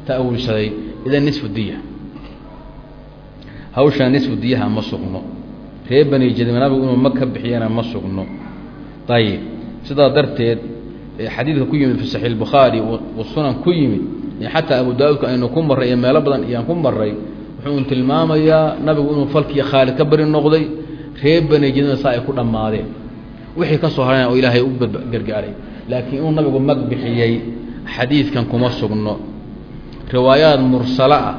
ta'wiilsaday idan nisfu diya hawshaa nisfu diyaha ma sugno reer bani jadima nabigu inuu ma xadiidka ku yimid fi saxiix bukhaari wasunan ku yimid xataa abu daawudka aynu ku marray iyo meelo badan iyaan ku maray wuxuu tilmaamayaa nabigu inuu falkii khaalid ka bari noqday reer bani jadima saa ay ku dhammaadeen. Wixii ka soo hareen oo ilaahay u gargaaray. Laakiin inuu nabigu mag bixiyey xadiidkan kuma sugno. Riwaayaad mursalo ah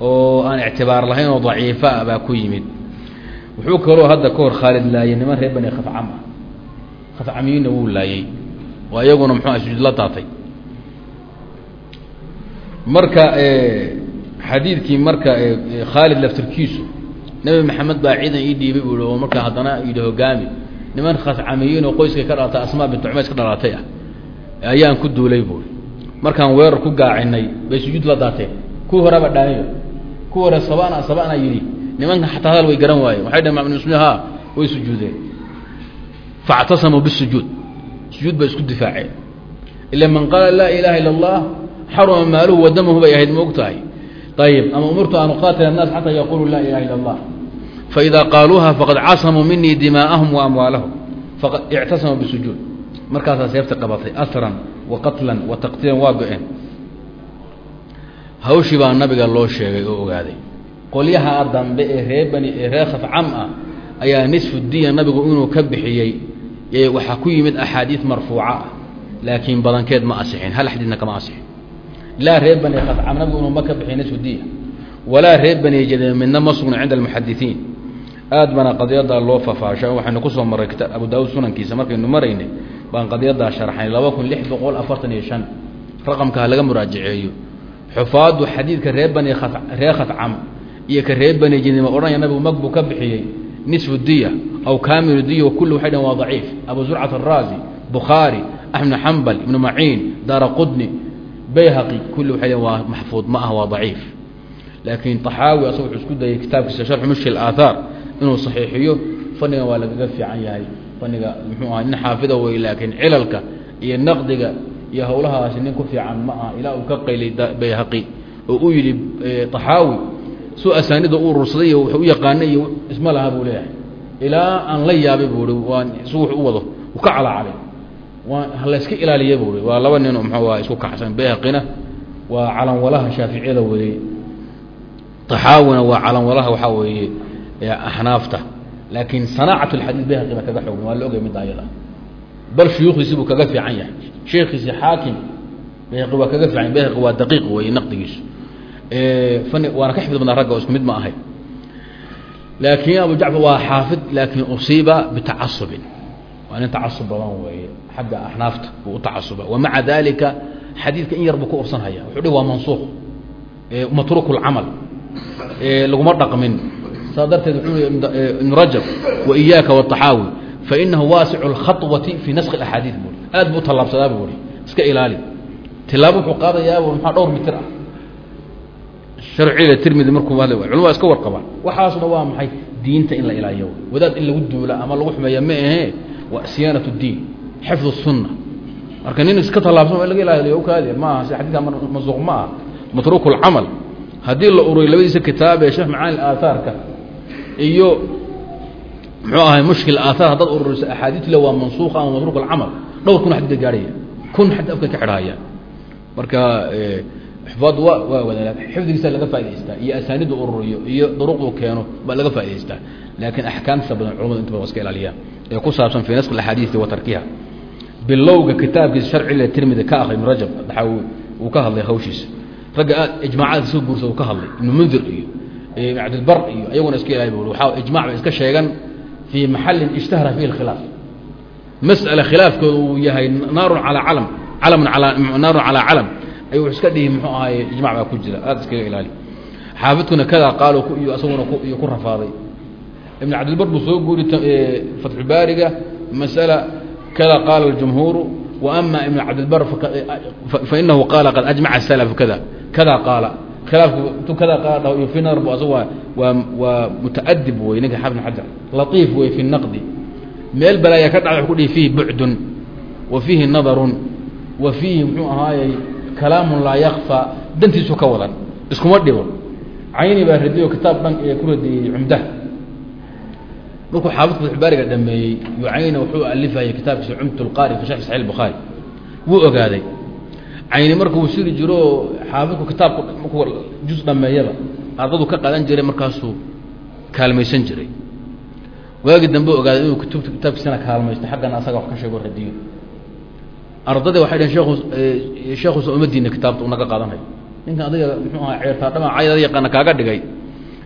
oo aan ictibaar lahayn oo daciifo ah baa ku yimid. Wuxuu kaloo hadda ka hor khaalid laayay niman reer bani khafcam ah. Khafcamiyiinna wuu laayey oo iyaguna muxuu ah sujuud la daatay marka xadiidkii marka khaalid laftirkiisu nebi maxamed baa ciidan ii dhiibay buu oo marka haddana yidhi hogaami niman khafcamiyiin oo qoyskay ka dhalatay asmaa bintu cumays ka dhalatay ah ayaan ku duulay buui markaan weerar ku gaacinay bay sujuud la daateen kuwii horeba dhaaniba kuwi hore sabana sabana yidhi. Nimanka xataa hadal way garan waayeen. Waxay dhaheen mamin muslim ha way sujuudeen. Faactasamuu bisujuud sujuud bay isku difaaceen. Ila man qaala laa ilaaha illa allah xaruma maaluhu wa damahu bay ahayd maog tahay ayib ama umirtu an uqaatila annaas xataa yaquuluu laa ilaha illa allah faidaa qaaluuha faqad casamuu minii dimaa'ahum wa amwaalahum. Faqad ictasamuu bisujuud. Markaasaa seefta qabatay asran wa qatlan wa taqtiiran waa go-een. Hawshii baa nabiga loo sheegay oo ogaaday. Qolyaha dambe ee reer bani ee reer khafcam ah ayaa nisfu diya nabigu inuu ka bixiyey waxaa ku yimid axaadiid marfuuca ah. Laakiin badankeed ma asixin hal xadiidna kama asixin. Laa reer bani khafcam nabigu inuu ma ka bixiy nisfu diya. Walaa reer bani jadee midna ma sugna cinda almuxadisiin aad bana qadiyaddaa loo fafaasha waxaynu ku soo marray kita abu daawud sunankiisa. Markaynu maraynay baan qadiyaddaa sharxnay laba kun lix boqol afartan iyo shan. Raqamka ha laga muraajaceeyo. Xadiidka reer bani reer khafcam iyo ka reer bani jadima odhanaya nabigu mag buu ka bixiyey waa daciif. Abu zurcat araazi bukhaari axmed xambal ibnu maciin daara qudni bayhaqi kulli waxay dhahn waa maxfuud ma ah waa daciif. Laakiin طaxaawi asaga wuxuu isku dayay kitaabkiisa sharxu mushki aaahaar inuu saxiixiyo fanigan waa lagaga fiican yahay. Faniga muxuu aha nin xaafida wey laakiin cilalka iyo naqdiga iyo howlahaasi nin ku fiican ma aha. Ilaa uu ka qaylay bayhaqi oo uu yidhi طaxaawi su asaanida u urursaday iyo wuxuu u yaqaanay iyo isma laha buu leeyahay. Ilaa aan la yaabay buu i waa su wux u wado uu ka calacalay waa halayska ilaaliya buu i waa laba nin oo mxuu aha isku kaxsan. Bayhaqina waa calanwalaha shaaficiyada weeye. طaxaawina waa calanwalaha waxaa weeye axnaafta laakiin sanaacat اlxadiid bayhaqi ba kaga xogn waa la ogay midda ayada. Bal shuyuukhdiisi buu kaga fiican yahay. Sheekiisi xaakim bayhaqi waa kaga fiican bayhaqi waa daqiiq weeye naqdigiisu waana ka xifdi badnaa ragga isku mid ma ahay. Laakiin abu jacfar waa xaafid laakiin usiiba bitacasubin. Waa nin tacasub badan weeye. Xagga axnaafta buu u tacasuba wamaca dalika xadiidka in yar buu ku ursanhaya wuxuu dhi waa mansuuq matruku lcamal laguma dhaqmin. Saa darteed wuxuu ibnu rajab wa iyaaka fainahu waasicu اlkhaطwati fii naski axaadiid bui aad buu tallaabsadaa bu i iska ilaali. Tilaabo wuxuu qaadayaa maxaa dhowr mitir ah sharciga tirmidi markuu hadla culumada iska warqabaan waxaasna waa maxay diinta in la ilaaliyo wadaad in lagu duula ama lagu xumeeya ma ahee waa siyaanat اdiin xifd الsunna marka nin iska tallaabsan waa in laga ilaaliyo kaadi ma aha si xadidka masuuq ma aha matruuk اlcamal haddii la ururiy labadiisa kitaab ee sheekh macaani aaaarka iyo muxuu ahay mushkil aaaar haddaad ururiso axaadiisle waa mansuuqa ama matruuk alcamal dhowr kun xadidka gaarhaya kun xad afka ka xidhaya marka xufaad wa waa wada xifdigiisa laga faa'idaystaa iyo asaanidu ururiyo iyo duruqdu keeno baa laga faa'idaystaa laakiin axkaamtiisa badan culamadu inta badan iska ilaaliyaan ee ku saabsan fii nask axaadiisi wa tarkiha bilowga kitaabkiisa sharcile tirmidi ka akri rajab daxaawi uu ka hadlay hawshiisa ragga aad ijmaacada soo guursa uu ka hadlay ibnu mundir iyo cabdilbar iyo ayaguna iska ilaali bu waxaa ijmac bay iska sheegan fii maxalin ishtahara fihi اkhilaaf masأala khilaafkooda uu yahay naarun calaa calam calamun alaa naarun calaa calam ayuu iska dhihi muxuu ahaay ijmac baa ku jira aada iskaga ilaali. Xaafidkuna kadaa qaalo iyo isaguna iyo ku rafaaday. Ibn cabdilbar buu soo guuri fatxubaariga masala kada qaala اjumhuuru wa ama ibn cabdilbar fainahu qaala qad ajmaca slf kada kadaa qaala. Khilaafku intuu kadaa qaala dhaho iyo fi nadr bu asag waa waa waa mutaadib wey ninka xaafid xajar latiif wey fi naqdi. Meel balaaya ka dhaca wuxu ku dhihi fiihi bucdun wa fiihi nadarun wa fiihi muxuu ahaayey kalaamun laa yakfaa dantiisu ka wadan iskuma dhibo. Cayni baa radiyo kitaab dhan ee ku radiyey cumdaha markuu xaafidku fatxbaariga dhameeyey yucayna wuxuu alifayay kitaabkiisa cumtu fi sharxi saxi bukhaari wuu ogaaday. Cayni markuu siri jiro xaafidku kitaabku markuu juz dhameeyaba ardadu ka qaadan jiray markaasuu kaalmaysan jiray. Waagii dambe ogaaday inuu kutubta kitaabkiisana kaalmaysto xaggana asaga wax ka sheego radiyo ardadii waxay dhaheen sheekhu sheekhuusa uma diina kitaabta unaga qaadanayo ninkan adiga muxuu aha ceertaa dhama caydada yaqaana kaaga dhigay.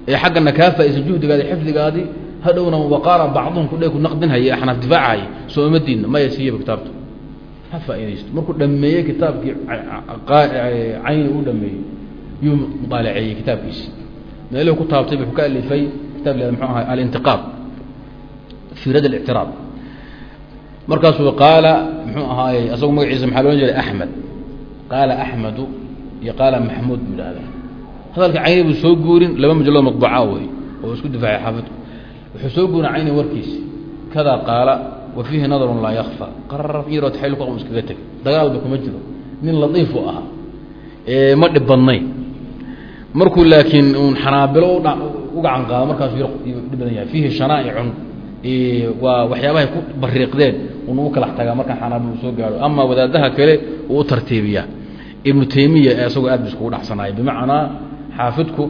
Ee xaggana kaa faa'iisa juhdigaadi xifdigaadii hadhowna waqaara bacduhum kudhe ku naqdinhaya axnaaf difaacahaya soo uma diidna maya siiyaba kitaabta ha faaidaysto markuu dhameeyey kitaabkii cayni uu dhameeyey yuu mudaalaceeyey kitaabkiisi. Meeluu ku taabtay wuxuu ka alifay kitab la mxuu ahay alintiqaab fi rad اlictiraab markaasuu qaala muxuu ahaayey asagu magaciisa maxaa loodhan jiray axmed. Qaala axmedu iyo qaala maxmuud buu ihahdaa hadalka cayni buu soo guurin laba majalo madbuca wey oo isku difaacay xaafidku wuxuu soo guurin cayni warkiisi. Kadaa qaala wa fiihi nadarun laa yakfa qararaf in yaroo taxayl ku iskaga tegay. Dagaalba kuma jiro. Nin latiifu ahaa. Ma dhib badnayn markuu laakiin uun xanaabilo u gacan qaado markaasuu dhib badan yahay. Fiihi shanaa'icun waa waxyaabahay ku bariiqdeen un u kalax tagaa markaan xanaabil uu soo gaaro ama wadaadaha kale uu u ibnu taymiya isagoo aad ba iskugu bimacnaa xaafidku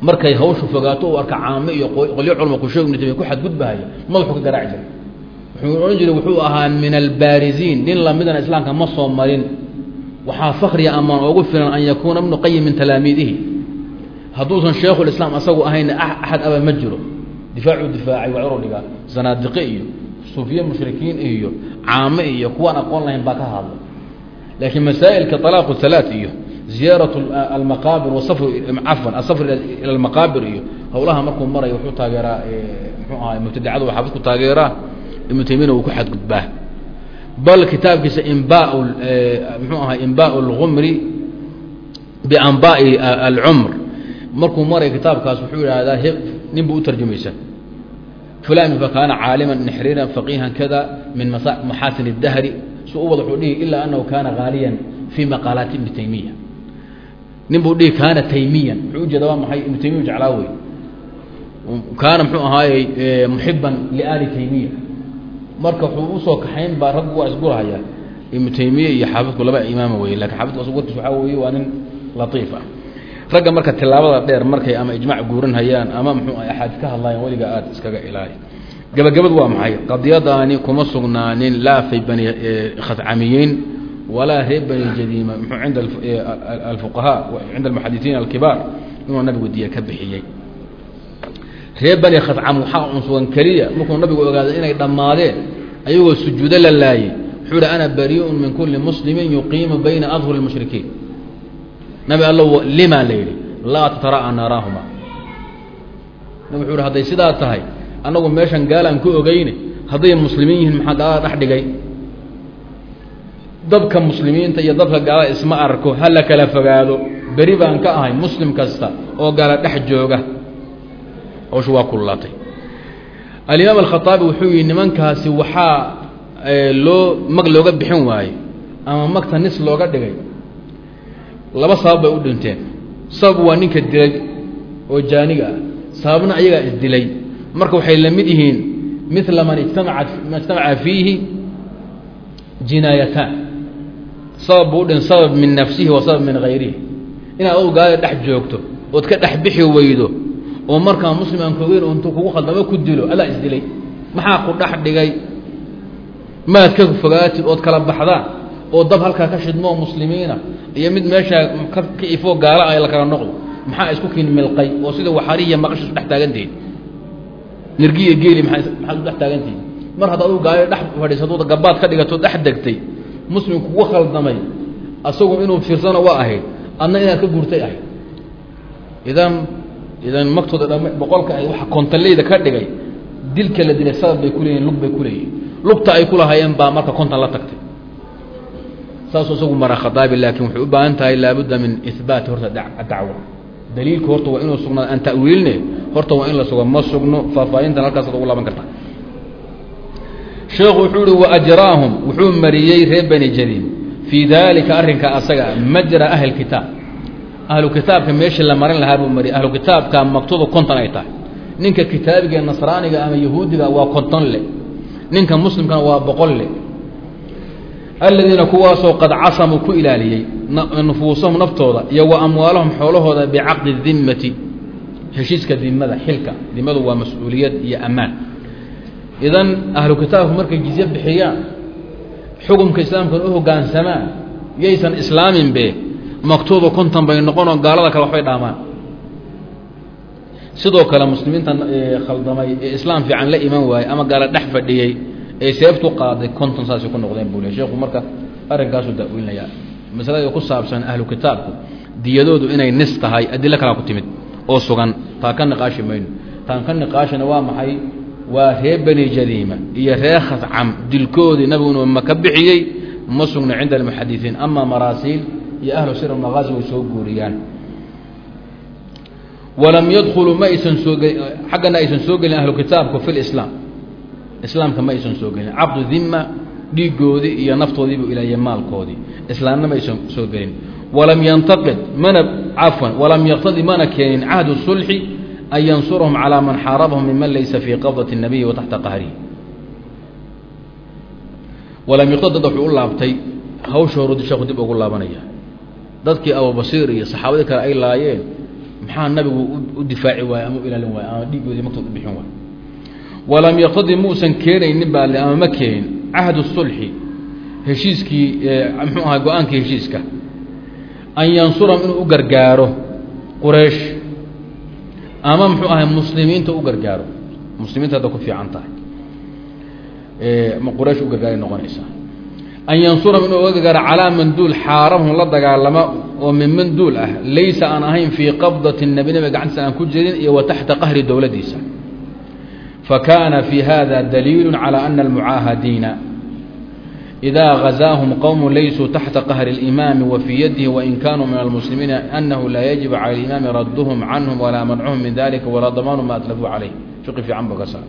markay hawshu fogaato u arka caame iyo qolyo culma kusheeg ibnu taymiya ku xadgudbahaya. Madaxuu ka garaaci jiray. Wuxuu odhan jiray wuxuu ahaa min albaariziin nin lamidana islaamka ma soo marin. Waxaa fakriya amaan oogu filan an yakuuna ibnu qayim min talaamiidihi. Hadduusan sheekhulislaam asagu ahayn axad aba ma jiro difaacuu difaacay waa curu dhigaa zanaadiqe iyo suufiye mushrikiin iyo caame iyo kuwaan aqoon lahayn baa ka hadlay laakiin masaa'ilka alaaqu salaat iyo ziyaaraة almaqaabir cafwan asafr ila almaqaabir iyo howlaha markuu marayo wuxuu taageeraa muxuu ahay mubtadacadu xaafidku taageeraa ibnu taymiyana wuu ku xadgudbaa bal kitaabkiisa imba mxuu ahay imba اlgumri bianba'i alcumr markuu marayo kitaabkaas wuxuu ihahdaa nin buu u tarjumaysa. Fulan fakaana caalima nxriiran faqihan kada min maxaasin الdahri su u wada wuxuu dhihi ilaa anahu kana haaliyan fi maqaalaati ibni taymiya. Nin buu dhihi kaana taymiyan muxuu ujeeda waa maxay? Ibnu taymiya jeclaa wey kaana muxuu ahaayey muxiban liali taymiya. Marka wuxuu u soo kaxayn baa raggu waa isgurahaya ibnu taymiya iyo xaafidku laba imaama weye laakiin xaafidku warkiis waxaa weeye waa nin latiif ah ragga marka tilaabada dheer markay ama ijmac guurin hayaan ama muxuu ah axaadiis ka hadlayan weliga aada iskaga ilaali gabagabadu waa maxay? Qadiyadaani kuma sugnaanin laa bani khadcamiyiin walaa reer bani jadiima. Mxuu cinda alfuqahaa cinda almuxadisiin alkibaar inuu nabigu diya ka bixiyey. Reer bani khadcam waxaa un keliya markuu nabigu ogaaday inay dhammaadeen ayagoo sujuudo la laayey wuxuu hi ana bariiun min kuli muslimin yuqiimu bayna adhuri اlmushrikiin nabi allo lima la yidhi laa tatara'a naaraahuma nabi wuxuu hi hadday sidaa tahay annagu meeshan gaalaan ku ogeyne hadday muslimiin yihiin maxaa gaalada dhex dhigay? Dabka muslimiinta iyo dabka gaalada isma arko ha la kala fogaado. Beri baan ka ahay muslim kasta oo gaala dhex jooga. Hawshu waa kululaatay alimaam alkhaaabi wuxuu yihi nimankaasi waxaa loo mag looga bixin waaye ama magta nis looga dhigay laba sabab bay u dhinteen. Sabab waa ninka dilay oo jaaniga ah. Sababna ayagaa isdilay marka waxay la mid yihiin mila man ijtamacat man ijtamaca fiihi jinaayataan sabab buu udhin sabab min nafsihi wa sabab min hayrihi inaad gaalada dhex joogto ood ka dhex bixi weydo oo markaa muslim aan kogeyn oo intuu kugu khaldamo ku dilo adaa isdilay maxaa ku dhex dhigay? Maad ka fogaatid ood kala baxdaan oo dab halkaa ka shidmoo muslimiina iyo mid meeshaa ka ifoo gaala ay la kala noqdo maxaa isku kiin milqay oo sida waxariya maqash isu dhex taagantihin nirgiya geeli maa maxaad u dhex taagantihin mar hadda adugu gaala dhex fadhiisatooda gabaad ka dhigato dhex degtay muslim kugu khaldamay asagu inuu fiirsana waa ahayd adna inaad ka guurtay ahayd. Idan idan magtooda dham boqolka ay waxa kontanleyda ka dhigay dilka la dilay sabab bay kuleeyihin lug bay kuleeyihin lugta ay kulahaayeen baa marka kontan la tagtay saasuu isagu mara khaaabi laakiin waxay u baahan tahay laabudda min ihbaati horta dacwa daliilka horta waa inuu sugnaado aan ta'wiilne horta waa in la sugo ma sugno faahfaahintan halkaasaad ugu laaban karta. Sheekhu wuxuu ihi waajraahum wuxuu mariyey reer bani jadiid fii daalika arrinka asaga majra ahli kitaab. Ahlu kitaabka meeshii la marin lahaa buu mariyay ahlu kitaabka maktuuba konton ay tahay. Ninka kitaabiga nasraaniga ama yahuudiga waa konton le. Ninka muslimkana waa boqol le aladiina kuwaasoo qad casamuu ku ilaaliyey nufuusahum naftooda iyo wa amwaalahum xoolahooda bicaqdi dimmati heshiiska dimada xilka. Dimadu waa mas'uuliyad iyo ammaan. Idan ahlu kitaabku markay jizye bixiyaan xukumka islaamkan u hoggaansamaan yaysan islaaminbe maktuuba konton bay noqonoo gaalada kale waxbay dhaamaan. Sidoo kale muslimiinta khaldamay ee islaam fiican la iman waayey ama gaala dhex fadhiyey ee seeftu qaaday konton saasay ku noqdeen buu sheekhu marka arrinkaasuu da-wiilinayaa masalada ku saabsan ahlu kitaabku diyadoodu inay nis tahay adilo kalaa ku timid oo sugan. Taa ka niqaashi mayno taan ka niqaashina waa maxay? Waa reer beni jadiima iyo reer khascam dilkoodii nabigu inuu maka bixiyey ma sugno cinda almuxadisiin ama maraasiil iyo ahlu sir maqaazi way soo guuriyaan. Walam yadkuluu ma aysan soo xaggana aysan soo gelin ahlu kitaabku fi lislaam islaamka ma aysan soo gelin. Cabdu dima dhiigoodii iyo naftoodiibuu ilaayay maalkoodii. Islaamna ma aysan soo gelin. Walam yantaqid mana cafwan walam yaqtadi mana keenin. Cahdu sulxi an yansurahum calaa man xaarabahum miman laysa fii qabdati الnabiyi wa taxta qahrihi. Walam yaqtad dad wuxuu u laabtay hawsha horu sheeku dib ugu laabanaya. Dadkii abubasiir iyo saxaabadii kale ay laayeen maxaa nabigu u difaaci waaye ama u ilaalin waaye? Ama dhiigoodii magtood u bixin waaye walam yaqtadi muusan keenaynin baa le ama ma keenin. Cahdu sulxi heshiiskii muxuu ahaa go'aankii heshiiska. An yansurahum inuu u gargaaro quraysh ama muxuu ahay muslimiinta u gargaaro. Muslimiinta hadda ku fiican tahay. Quraysh u gargaaray noqonaysaa an yansurahum inuu uga gargaaro calaa manduul xaarabhum la dagaalama oo min manduul ah. Laysa aan ahayn fii qabdati nabiga gacantiisa aan ku jirin iyo wa taxta qahri dowladdiisa fakaana fi hada daliilu calى ana almucaahadiina إida غazaahum qowm laysuu taxta qahri الإimaami wa fii yadihi wain kanuu min almuslimiina anahu laa yajib calى اlimaami radduhum canhum walaa mancuhum min dalika walaa damaanu ma atlafuu calayh fiqi fiican buu ka saar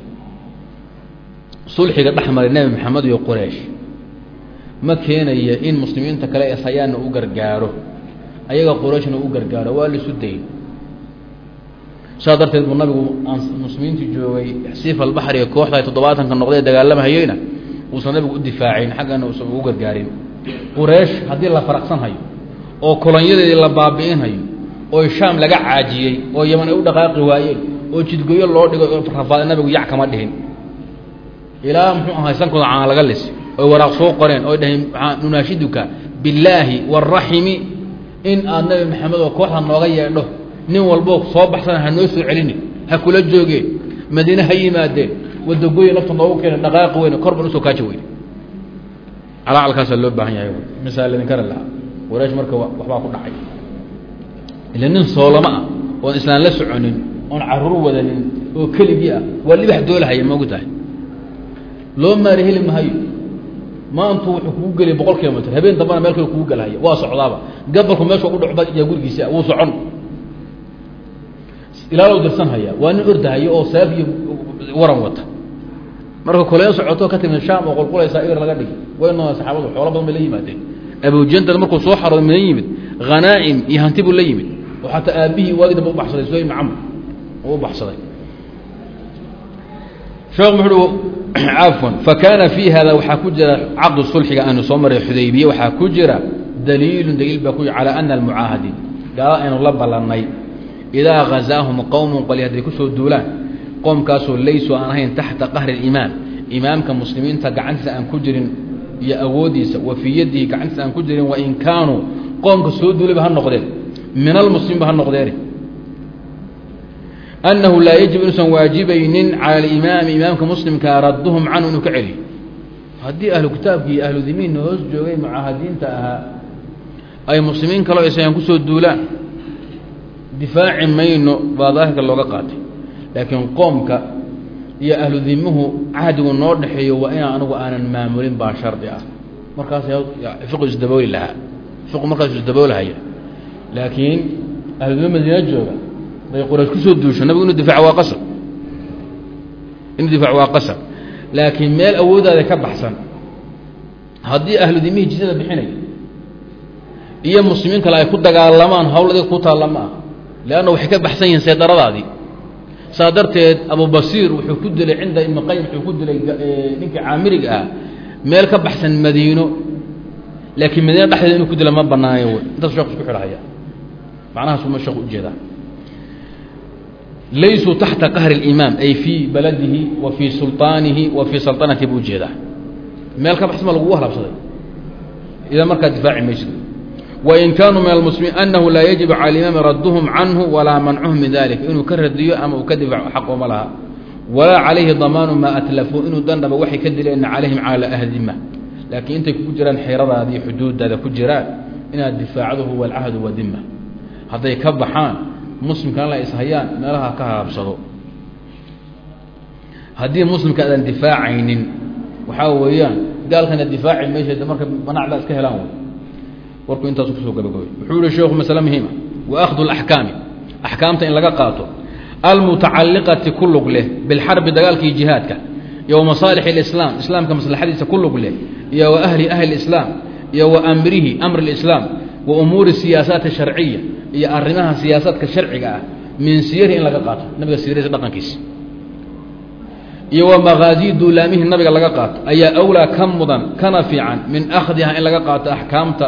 sulxiga dhex maray nebi maxamed iyo quraysh ma keenaya in muslimiinta kale es hayaana u gargaaro ayaga qurayshna u gargaaro waa lisu dayn saas darteed buu nabigu muslimiintii joogay siif albaxriga kooxda toddobaatanka noqdee dagaalamahayeyna uusan nabigu u difaacayn xaggana uusan ugu gargaarin. Quraysh haddii la faraqsan hayo oo kolonyadeedii la baabi'inhayo oo shaam laga caajiyey oo yaman ay u dhaqaaqi waayeen oo jidgoyo loo dhigo rafaada nabigu yac kama dhihin. Ilaa muxuu ahay sankooda caan laga lis oy waraaq soo qoreen oy dhaheen nunaashiduka billaahi waaraximi in aad nabi maxamed oo kooxda nooga yeedho nin walboo soo baxsana ha noo soo celini ha kula joogeen madiine ha yimaadeen wadagoyi nafta noogu keena dhaqaaqi weyne kor ban u soo kaaji weyne. Calacalkaasaa loo baahan yahay misaal idin kari lahaa. Waraash marka waxbaa ku dhacay. Ila nin soolama ah oon islaan la soconin oon carruur wadanin oo keligii ah waa libax doolahaya maogu tahay. Loo maari heli mahayo maantu wuxuu kugu gelay boqol kilomitr habeen dambana meel kale kugu gelhaya waa socdaaba. Gabalku meesha ugu dhocba yaa gurigiisa wuu socon ilaalow dirsan haya. Waa nin ordahaya oo saaf iyo waran wata. Marka koleen socoto ka timid shaam oo qulqulaysaa ir laga dhigi. Wayno saxaabadu xoolo badan bay la yimaadeen. Abujandal markuu soo xarooday midan yimid hanaaim iyo hanti buu la yimid. Oo xataa aabihii waagi dambe ubaxsaday suhay camr. U ubaxsaday sheekh muxuu cafwan fakana fi hada waxaa ku jira caqdu sulxiga aanu soo maray xudaybiye waxaa ku jira daliilu daliil baa ku calaa ana almucaahadiin. Gaala aynu la ballanay idaa hazaahum qowmun qolya hadday ku soo duulaan qoomkaasoo laysuu aan ahayn taxta qahri alimaam imaamka muslimiinta gacantiisa aan ku jirin iyo awooddiisa wa fii yadihi gacantiisa aan ku jirin wain kaanuu qoomka soo duulayba ha noqdeen min almuslimiinba ha noqdeen annahu laa yajib inuusan waajibaynin cala alimaami imaamka muslimkaa radduhum canhu inuu ka celiyo haddii ahlu kitaabkii ahlu dimiinna hoos joogay mucaahadiinta ahaa ay muslimiin kaloo isaaan ku duulaan difaaci mayno baa daahirka looga qaatay. Laakiin qoomka iyo ahlu dimuhu cahdigu noo dhexeeyo waa inaan anigu aanan maamulin baa shardi ah. Markaas fiqu isdabooli lahaa. Fiqu markaas isdaboolahaya laakiin ahlu dima madiina jooga bay quraysh ku soo duusho nabigu inu difac waa qasab. Inuu difaac waa qasab. Laakiin meel awoodaada ka baxsan haddii ahlu dimihii jizada bixinay iyo muslimiin kale ay ku dagaalamaan hawl ku taalla ma ah leanna waxay ka baxsan yihiin saydaradaadii saa darteed abubasiir wuxuu ku dilay cinda ibni qayim wuxuu ku dilay ninkii caamiriga ah meel ka baxsan madiino laakiin madiina dhexdeeda inuu ku dila ma banaayo wy intaas sheekhu isku xidhahaya macnahaasuma sheekhu ujeedaa laysuu taxta qahri اlimaam ay fii baladihi wa fii sulطaanihi wa fii salطanatihi buu ujeedaa meel ka baxsan ba lagugu halabsaday idan markaa difaaci maysid wain kaanuu min almuslimiin anahu laa yajibu cala alimaami radduhum canhu walaa mancuhum min dalika inuu ka radiyo ama uu ka difaco xaq ooma laha walaa calayhi damaanu maa atlafuu inuu dandhaba waxay ka dileena calayhim cala ahdima laakiin intay kugu jiraan xeeradaadii xuduudaada ku jiraan inaad difaacdo huwa alcahdu wadima hadday ka baxaan muslimkana la ishayaan meelaha ka haabsado haddii muslimka aadan difaacaynin waxaa weeyaan gaalkana difaaci maysa marka warku intaasu kusoo gabagabay wuxuu yihi sheekhu masale muhiima wa akhdu اlaxkaami axkaamta in laga qaato almutacaliqati ku lug leh bilxarbi dagaalkii jihaadka iyo wa masaalix اlislaam islaamka maslaxadiisa ku lug leh iyo wa ahli ahli islaam iyo wa amrihi amr اlislaam wa umuuri siyaasaati sharciya iyo arrimaha siyaasaadka sharciga ah min siyari in laga qaato nabiga siiradiisa dhaqankiisa iyo wa makaazii duulaamihii nabiga laga qaato ayaa awlaa ka mudan kana fiican min akhdiha in laga qaato axkaamta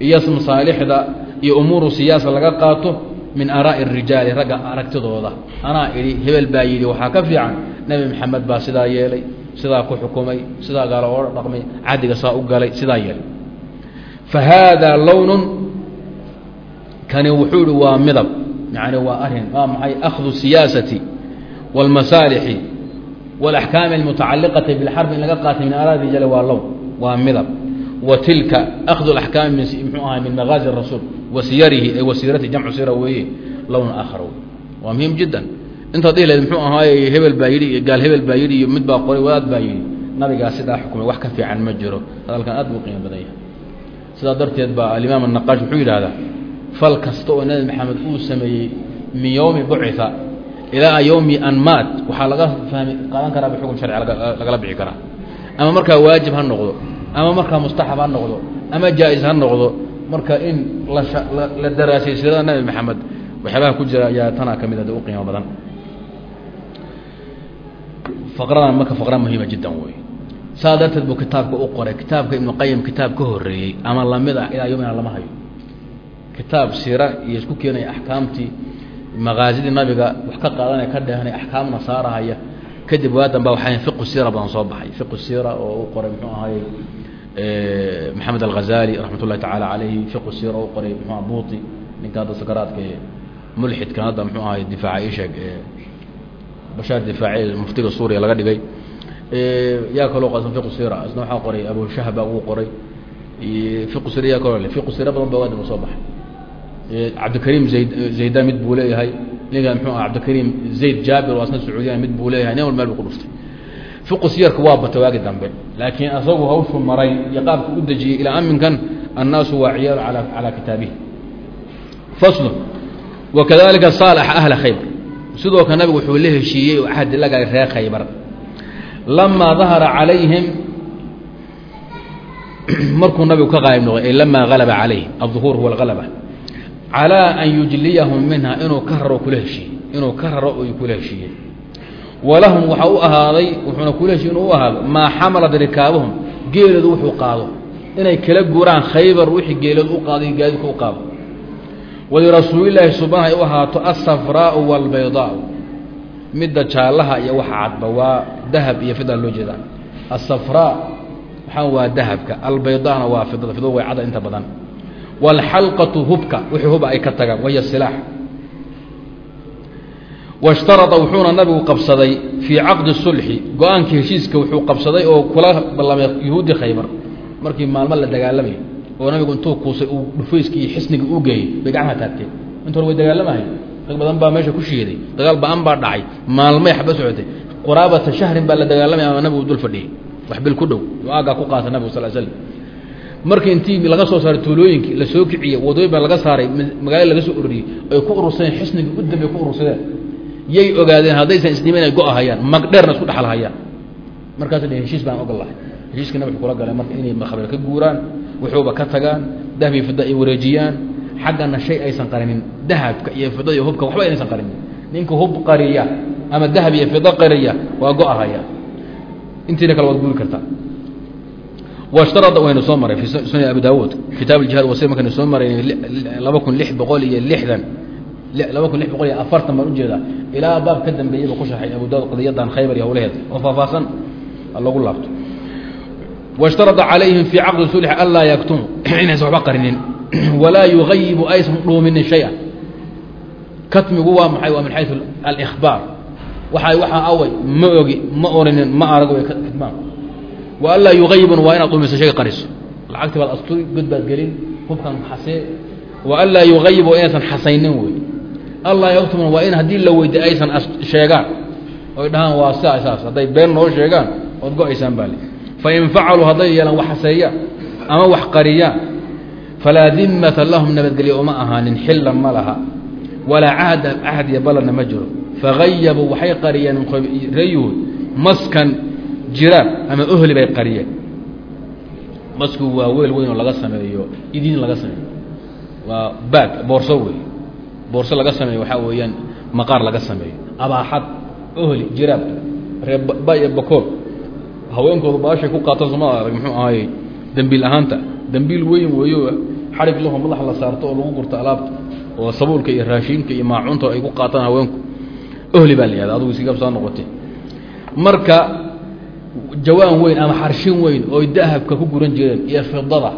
iyo masaalixda iyo umuuru siyaasa laga qaato min araa'i rijaali ragga aragtidooda. Anaa idhi hebel baa yidhi waxaa ka fiican nebi maxamed baa sidaa yeelay sidaa ku xukumay sidaa gaalo oola dhaqmay cadiga saa u galay sidaa yeelay. Fa haadaa lownun kani wuxuu ihi waa midab yani waa arrin waa maxay? Akhdu siyaasati wاlmasaalixi wاlaxkaami almutacaliqati bilxarbi in laga qaatay min araa rijaali waa lown waa midab wa tilka akhdu axkaami mxuu ahay min magaazi rasuul wa siyarihi ay wasiirati jamcu sira weeye lown aakhar waa muhiim jiddan. Intaad dhihi lahayd muxuu ahaaye hebel baa yidhi iyo gaal hebel baa yidhi iyo mid baa qoray wadaad baa yidhi nabigaa sidaa xukumay wax ka fiican ma jiro. Hadalkan aad buu qiimo badan yahay. Sidaa darteed baa alimaam anaqaash wuxuu yidhahdaa fal kasta oo nebi maxamed uu sameeyey min yowmi bucitha ilaa yowmi an maat waxaa laga fahmi qaadan karaa bixukun sharci lagala bixi karaa. Ama markaa waajib ha noqdo ama markaa mustaxab ha noqdo ama jaa-is ha noqdo marka in la daraasay sirada nebi maxamed waxyaabaha ku jira ayaa tanaa ka mid a de u qiimo badan. Faqradan marka faqra muhiima jiddan wey saa darteed buu kitaabka u qoray kitaabka ibnu qayim kitaab ka horeeyey ama la mid ah ilaa yomina lama hayo. Kitaab siira iyo isku keenaya axkaamtii makaazidii nabiga wax ka qaadanaya ka dheehnay axkaamna saarahaya kadib waadan ba waxaa fiqu siira badan soo baxay. Fiqu siira oo u qoray muxuu ahaye maxamed alghazali raxmat ullahi tacaala calayhi fiqu siira u qoray muxua buuti ninka hadda sakaraadka mulxidkan hadda muxuu ahaye difaaca isheeg ee bashaar difaaci muftiga suuriya laga dhigay yaa kaloo qasan fiqu sira isna waxaa qoray abushahba wuu qoray fiqu sira yaa kaloo le fiqu sira badan ba waadaba soo baxay cabdikariim zayd zayda mid buu leeyahay ninka mxuu ah cabdikariim zayd jaabir oo asna sacuudiyan mid buu leeyahay nin wal meel bu ku dhuftay fiqu siyarku waa bata waagi dambe. Laakiin asagu hawshu maray iyo qaabku u dejiyey ilaa aminkan annaasu waa ciyaalu calaa kitaabihi. Faslu. Wakadalika saalaxa ahla khaybar sidoo kale nabigu wuxuu la heshiiyey oo cahdi la galay reer khaybar. Lamaa dahara calayhim markuu nabigu ka qaayib noqday ay lamaa halaba calayhim alظuhuur huwa alhalaba calaa an yujliyahum minha inuu ka raro kula heshiiyey. Inuu ka raro u kula heshiiyey walahum waxaa u ahaaday wuxuuna kula heshiiy inuu u ahaado maa xamalat rikaabuhum geeloodu wuxuu qaado. Inay kala guuraan khaybar wixii geeloodu u qaado iyo gaadidka u qaado. Walirasuulilaahi subaan ay u ahaato asafraau wاlbaydaau midda jaallaha iyo waxa cadba waa dahab iyo fida loo jeeda asafraa waxaa waa dahabka albaydana waa fidada fidadu way cada inta badan. Wاlxalqatu hubka wixii huba ay ka tagaan wahiy silaax washtarada wuxuuna nabigu qabsaday fii caqdi sulxi go'aankii heshiiska wuxuu qabsaday oo kula ballamay yuhuudi khaybar markii maalmo la dagaalamayo oo nabigu intuu kuusay uu dhufayskii iyo u geeyey bay gacmaha taagteen inta way dagaalamahay rag badan baa meesha ku shiiday dagaal ba'an baa dhacay maalmay xaba socotay quraabata shahrin baa la dagaalamaya ama nabigu dul fadhiyey wax bil ku dhow aagaa ku qaata nabigu sal slam markii intii laga soo saaray tuulooyinkii la kiciyey wadooyin baa laga saaray magaala laga soo ururiyey ay ku urursadeen xisnigii u dambey ku urursadeen yay ogaadeen haddaysan isnimin ay go-ahayaan magdheerna isku dhexlahayaan markaas heshiis baan ogol lahay heshiiska nabig kula galay marka inay khabir ka guuraan wuxuuba ka tagaan dahab iyo fida ay wareejiyaan. Xaggana shay aysan qarinin dahabka iyo fida iyo hubka waxba inaysan qarinin. Ninka hub qariya ama dahab iyo fida qariya waa go-ahaya intiina kale waad guuri kartaa. Washtarada waynu soo maray fi sunan abi daawuud kitaab wasir markaynu soo maray laba kun lix boqol iyo lixdan laba kun lix boqol iyo afartan baan u jeedaa ilaa baab ka dambeeyeyba ku sharxay abu daawud qadiyadan khaybar iyo hawlaheeda oo faahfaahsan? Lagu laabto. Washtarada calayhim fii caqdi sulxi anlaa yaktumu. Inaysan waxba qarinin. Walaa yugayibu aysan dhuuminin shaya. Katmigu waa maxay? Waa min xayu alkhbaar waxa waxaa away ma ogi ma orinin ma arag way kitmaan wa anlaa yugayibun waa inaad dhuumiso shayga qariso lacagti baad asturi god baad gelin hubkan xasee wa anlaa yugayibu inaysan xasaynin wey allaa yaktumun waa in haddii la weydiy aysan sheegaan. Oy dhahaan waa sia saas. Hadday been noo sheegaan ood go'aysaan baale fain facaluu hadday yeelaan wax xaseeyaan ama wax qariyaan falaa dimata lahum nabadgelyo uma ahaanin xillan ma laha. Walaa cahda cahd iyo ballanna ma jiro. Fagayabuu waxay qariyeen reeyuhud maskan jiraan ama ohli bay qariyeen. Masku waa weel weyn oo laga sameeyo idiin laga sameeyo. Waa baag boorso wey boorso laga sameeyo waxaa weeyaan maqaar laga sameeyo. Abaaxad ohli jiraab reeba iyo bakool haweenkoodu baashay ku qaatan soma arag muxuu ahaayey dembiil ahaanta. Dembiil weyn weeyo xarig laho madax la saarto oo lagu gurto alaabta oo sabuulka iyo raashiinka iyo maacunta ay ku qaataan haweenku. Ohli baa la yihahda adugu sigabsaa noqotay. Marka jawaan weyn ama xarshin weyn ooy dahabka ku guran jireen iyo fidada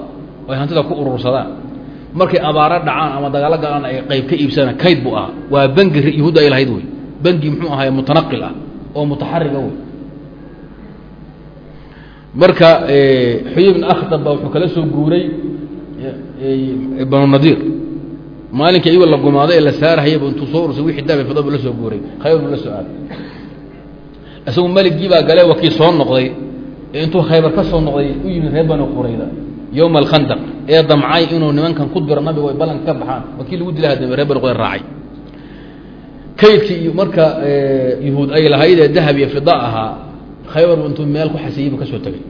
oy hantida ku urursadaan markay abaaro dhacaan ama dagaalo galaan ay qayb ka iibsadaan kayd buu ahaa. Waa bangi yahuudda ay lahayd wey bangi muxuu ahaay mutanaqil ah oo mutaxariga wey marka xuy ibn akhtab baa wuxuu kala soo guuray banu nadiir. Maalinkii iyago la gumaaday ee la saarahayaba intuu soo ursay wixii dahab fida buu la soo guuray. Khaybar buu la soo aaday. Isagu meligii baa gale wakii soo noqday. Ee intuu khaybar ka soo noqday u yimid reer banu qurayda yowma alkhandaq ee damcay inuu nimankan ku diro nabigu ay ballanka ka baxaan wakii lagu dila banu qurayda raacay kaydkii marka yuhuud ay lahayd ee dahab iyo fida ahaa khaybar intuu meel ku xasiyey ka soo tegay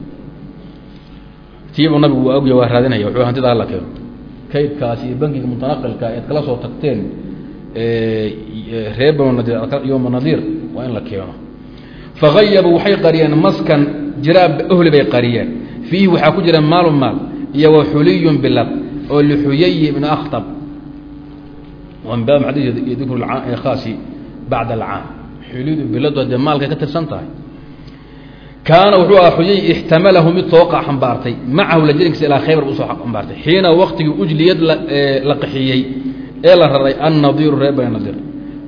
tiibuu nabigu waa ogya waa raadinaya wuxuu hantida alla keeno kaydkaas iyo bangiga mutanaqilka eed kala soo tagteen reer banu nadiir nadiir waa in la keeno fagayabuu waxay qariyeen maskan jiraab ohli bay qariyeen fiihi waxaa ku jira maalu maal iyo wa xuliyun bilad oo lixuyayi ibni akhtab dikru khaasi bacda alcaam xulidu biladu haddee maalkay ka tirsan tahay. Kaana wuxuu aha xuyay ixtamalahu mid sooqa xambaartay. Macahu la jirinkiisa ilaa khaybar u soo xambaartay. Xiina waktigii ujliyad la qaxiyey ee la raray annadiiru reer bani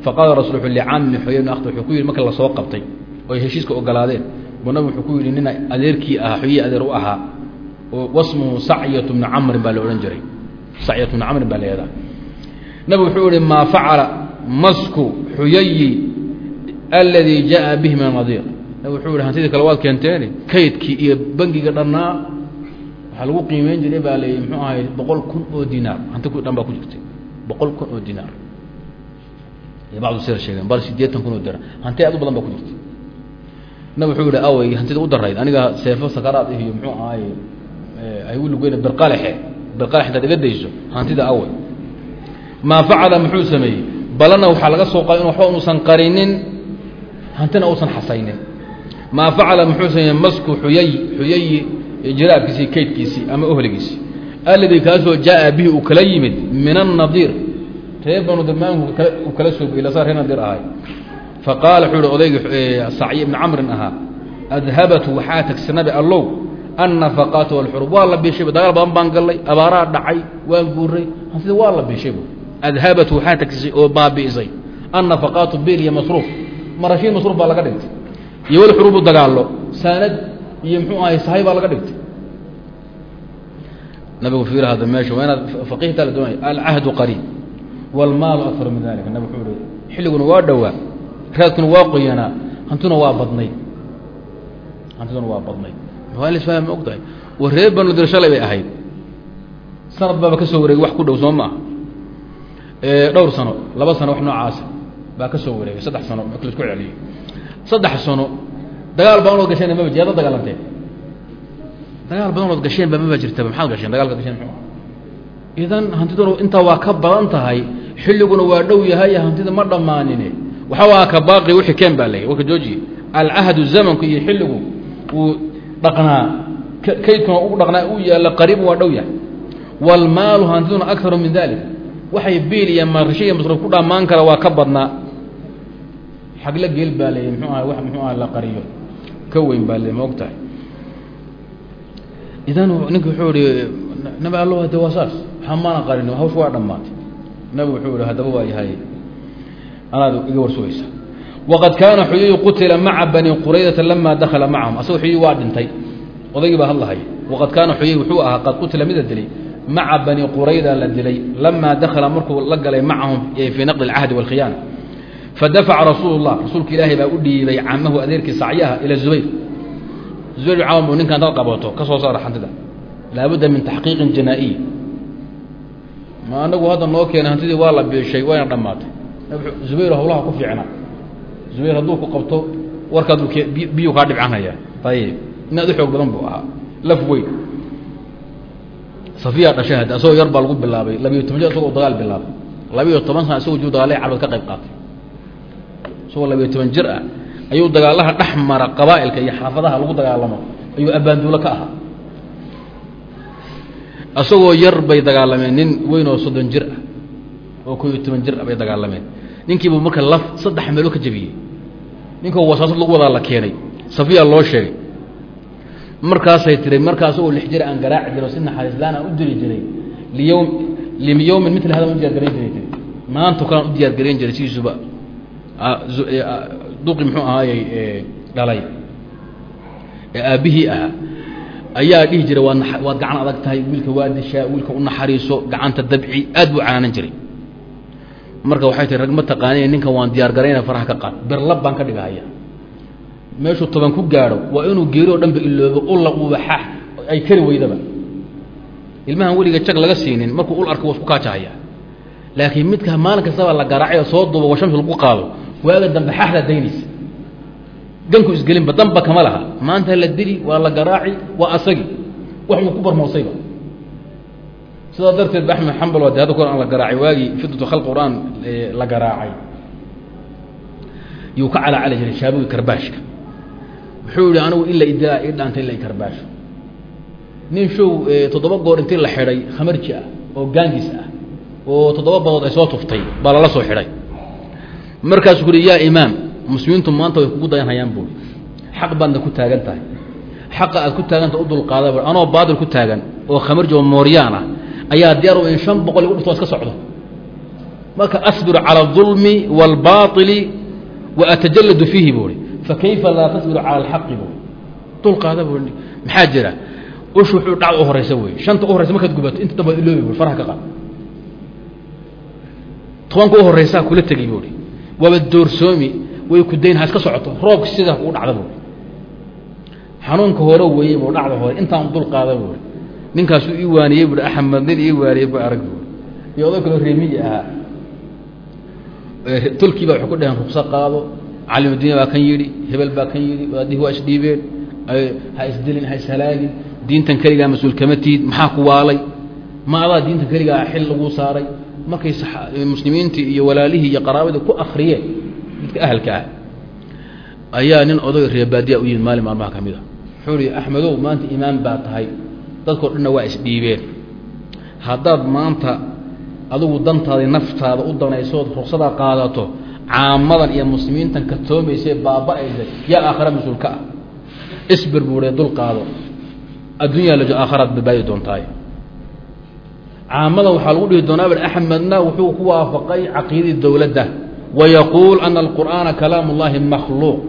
faqaala rasul licam bni xuyay bn akhtab wuxuu ku yidhi marka la soo qabtay oy heshiiska ogolaadeen buu wuxuu ku yidhi nina adeerkii ahaa xuyii adeer u ahaa wasmuhu sacyatu bni camrin baa la odhan jiray. Sacyatu bni camrin baa layadaa nabig wuxuu yihi maa facala masku xuyayi aladii jaءa bihi min anadiir nabig wuxuu yihi hantidii kale waad keenteeni kaydkii iyo bangiga dhannaa waxaa lagu qiimeyn jiray baa la muxuu ahay boqol kun oo dinaar. Hanti dhan baa ku jirtay. Boqol kun oo dinaar. Bacdu sir sheegeen bal sideetan kun oo dira hanti aad u badan baa ku jirtay. Nab wuxuu yihi awey hantida u darayd. Aniga seefo sakaraad iyo muxuu ahaay ay uligoyna birqalexe birqalex intaad iga dayso hantida awey maa facala muxuu sameeyey? Balana waxaa laga soo qaada in waxba unuusan qarinin hantina uusan xasaynin. Maa facala muxuu sameeyey? Masku xuyay xuyayi jiraabkiisii kaydkiisii ama ohligiisii. Alladii kaasoo jaaa bihi uu kala yimid min annadiir reer banu damaanku uu kala soo geyla saa reer nadiir ahay faqaala wuxuu hi odaygi sacyi ibni camrin ahaa adhabatu waxaa tagsi nabi allow annafaqaatu walxurub waa la biishaybu dagaal badan baan gallay abaaraa dhacay waan guuray hantida waa la biishaybu adhabatu waxaa tagsisay oo baabi'isay annafaqaatu bil iyo masruuf marashiin masruuf baa laga dhigtay iyo wal xuruubu dagaallo saanad iyo muxuu ahay sahay baa laga dhigtay nabigu fiir hadda meesha waa inaad faqiihtaa la doonaya alcahdu qariib wاlmaalu akar min dalika nabig wuxuu hi xilliguna waa dhowaa raadkuna waa qoyanaa hantuna waa badnayd hantiduna waa badnayd isfaham ma og tahay war reer banudir shalay bay ahayd. Sanad baaba ka soo wareegay wax ku dhow soo maaha dhowr sano laba sano wax noocaasa baa ka wareegay saddex sano la isku celiyey saddex sano dagaal baan ood gasheen maba jeeda dagaalanteen dagaal badan ood gasheen ba maba jirtaba maxaad gasheen dagaalka gasheen mxuu idan hantiduna intaa waa ka badan tahay xilliguna waa dhow yahay hantida ma dhammaanine. Waxa waa ka baaqi wixii keen baa leeyahy warka jooji. Alcahdu zamanku iyo xilligu uu dhaqnaa kaydkuna u dhaqnaa u yaalla qariib waa dhow yahay. Wاlmaalu hantiduna akaru min dalik waxay biil iyo marsho iyo masruuf ku dhammaan kara waa ka badnaa. Xagla geel baa leeyahy mxuu aha wax muxuu aha la qariyo. Ka weyn baa leey ma og tahay idan ninka wuxuu ihi nabi allo hade waa saas. Waxa maana qarin hawsh waa dhammaatay. Nabi wuxuu ihi haddaba waa yahay anaad iga warsugaysa waqad kaana xuyuy qutila maca bani quraydata lamaa dakala macahum asagoo xuyuy waa dhintay odaygii baa hadlahaya waqad kaana xuyey wuxuu ahaa qad qutila mida dilay maca bani qurayda la dilay lamaa dakhala markuu la galay macahum fii naqdi alcahdi walkhiyaana fadafaca rasuulu llah rasuulka ilaahay baa u dhiibay camahu adeerkii sacyaha ila zubayr zubayr bin cawan buu ninkan dal qabooto ka soo saara hantida laabudda min taxqiiqin janaa-iy ma anagu hadda noo keenay hantidii waa la biishay wayna dhammaatay zubayr hawlaha ku fiicnaa zubayr hadduu ku qabto warkaadu biyu kaa dhibcanhaya ayib u xoog badan buu ahaa. Laf weyn. Safiya dhashay haddi asagoo yar baa lagu bilaabay. Labiyo toban jir asagoo dagaal bilaabay. Labiyo toban sana isagoo juu dagaalay carbeed ka qayb qaatay. Isagoo labiyo toban jir ah ayuu dagaalaha dhex mara qabaa'ilka iyo xaafadaha lagu dagaalamo. Ayuu abbaanduulo ka ahaa. Isagoo yar bay dagaalameen nin weyn oo soddon jir ah oo ko iyo toban jir ah bay dagaalameen. Ninkiibuu marka laf saddex meeloo ka jebiyey ninkoo wasaasad lagu wadaa la keenay. Safiya loo sheegay. Markaasay tiri markaa asagoo lix jir aan garaaci jiro si naxariislaan aan u diri jiray. Liyowm liyowmin mil hada u diyar garayn jiray tii maanto kalaan u diyaar garayn jiray sidiisuba. Duqi muxuu ahaayey dhalay. Ee aabbihii ahaa. Ayaa dhihi jiray waad waad gacan adag tahay wiilka waa dishaa wiilka u naxariiso gacanta dabci aad buu caanan jiray marka waxay tii rag ma taqaaniin ninkan waan diyaar garayna faraha ka qaad. Birlab baan ka dhigahaya meeshuu toban ku gaadho waa inuu geeri o dhanba iloobo ulla uuba xaax ay kari weydaba. Ilmahan weliga jag laga siinin markuu ul arko waa isku laakiin midka maalin kastaba la garaacay oo soo duuba washamsi lagu qaado. Waaga dambe xaaxdaa daynaysa ganku isgelinba danba kama laha. Maanta la dili waa la garaaci waa asagi. Wax uu ku barmoosayba sidaa darteed ba axmed xambal waa de hadda kor aan la garaacay. Waagii fidatu khalq qur'aan la garaacay. Yuu ka calaacali jiray shaabugii karbaashka. Wuxuu yihi anigu ila idilaa ii dhaanta ila karbaasho. Nin show toddoba goor intii la xidhay khamarji ah oo gaangis ah oo toddoba badood ay soo tuftay baa lala soo xidhay. Markaasuu kuhi yaa imaam muslimiintu maanta way kugu dayanhayaan buui xaq baadna ku taagan tahay. Xaqa aad ku taaganta u dulqaada anoo baadil ku taagan oo khamarji oo mooryaan ah ayaa diyaar in shan boqol igu dhifto iska socdo marka asbiru cala اظulmi wاlbaطili wa atajalladu fiihi buui fakayfa laa tasbiru cala alxaqi bu dul qaada bu maxaa jira ush wuxuu dhacda u horeysa wey shanta u horeysa markaad gubato inta dambaad iloobi bu faraha ka qaad tobanka u horeysaa kula tegay buui waaba doorsoomi way ku dayn ha iska socoto roobka sidaa kugu dhacda buui xanuunka hore weeye bu dhacda hore intaan dul qaada buui ninkaasuu ii waaniyey buui axmed nin ii waaniyey bu arag buui iyo oday kaloo reemiyi ahaa. Tulkii baa waxay ku dhaheen rukso qaado. Calimudiin baa kan yidhi hebel baa kan yidhi wadaadihii waa isdhiibeen ha isdilin ha ishalaagin diintan keligaa mas'uul kama tiid maxaa ku waalay? Ma adaa diintan keligaa xil laguu saaray? Markay muslimiintii iyo walaalihii iyo qaraabadii ku akriyeen dadka ahalka ah ayaa nin oday reebaadiya u yimid maalin maalmaha ka mid a wuxuu ihi axmedow maanta imaam baa tahay dadkao dhanna waa isdhiibeen. Haddaad maanta adigu dantaadii naftaada u danaysood ruksadaa qaadato caamadan iyo muslimiintan ka toomaysee baaba-aysa yaa aakhara mas'uul ka ah. Isbir buuhe dul qaado. Addunya lajo aakharaad badbaadi doontaay caamadan waxaa lagu dhihi doonaa bal axmedna wuxuu ku waafaqay caqiidadii dowladda. Wayaquul ana alqur'aana kalaam ullahi makhluuq.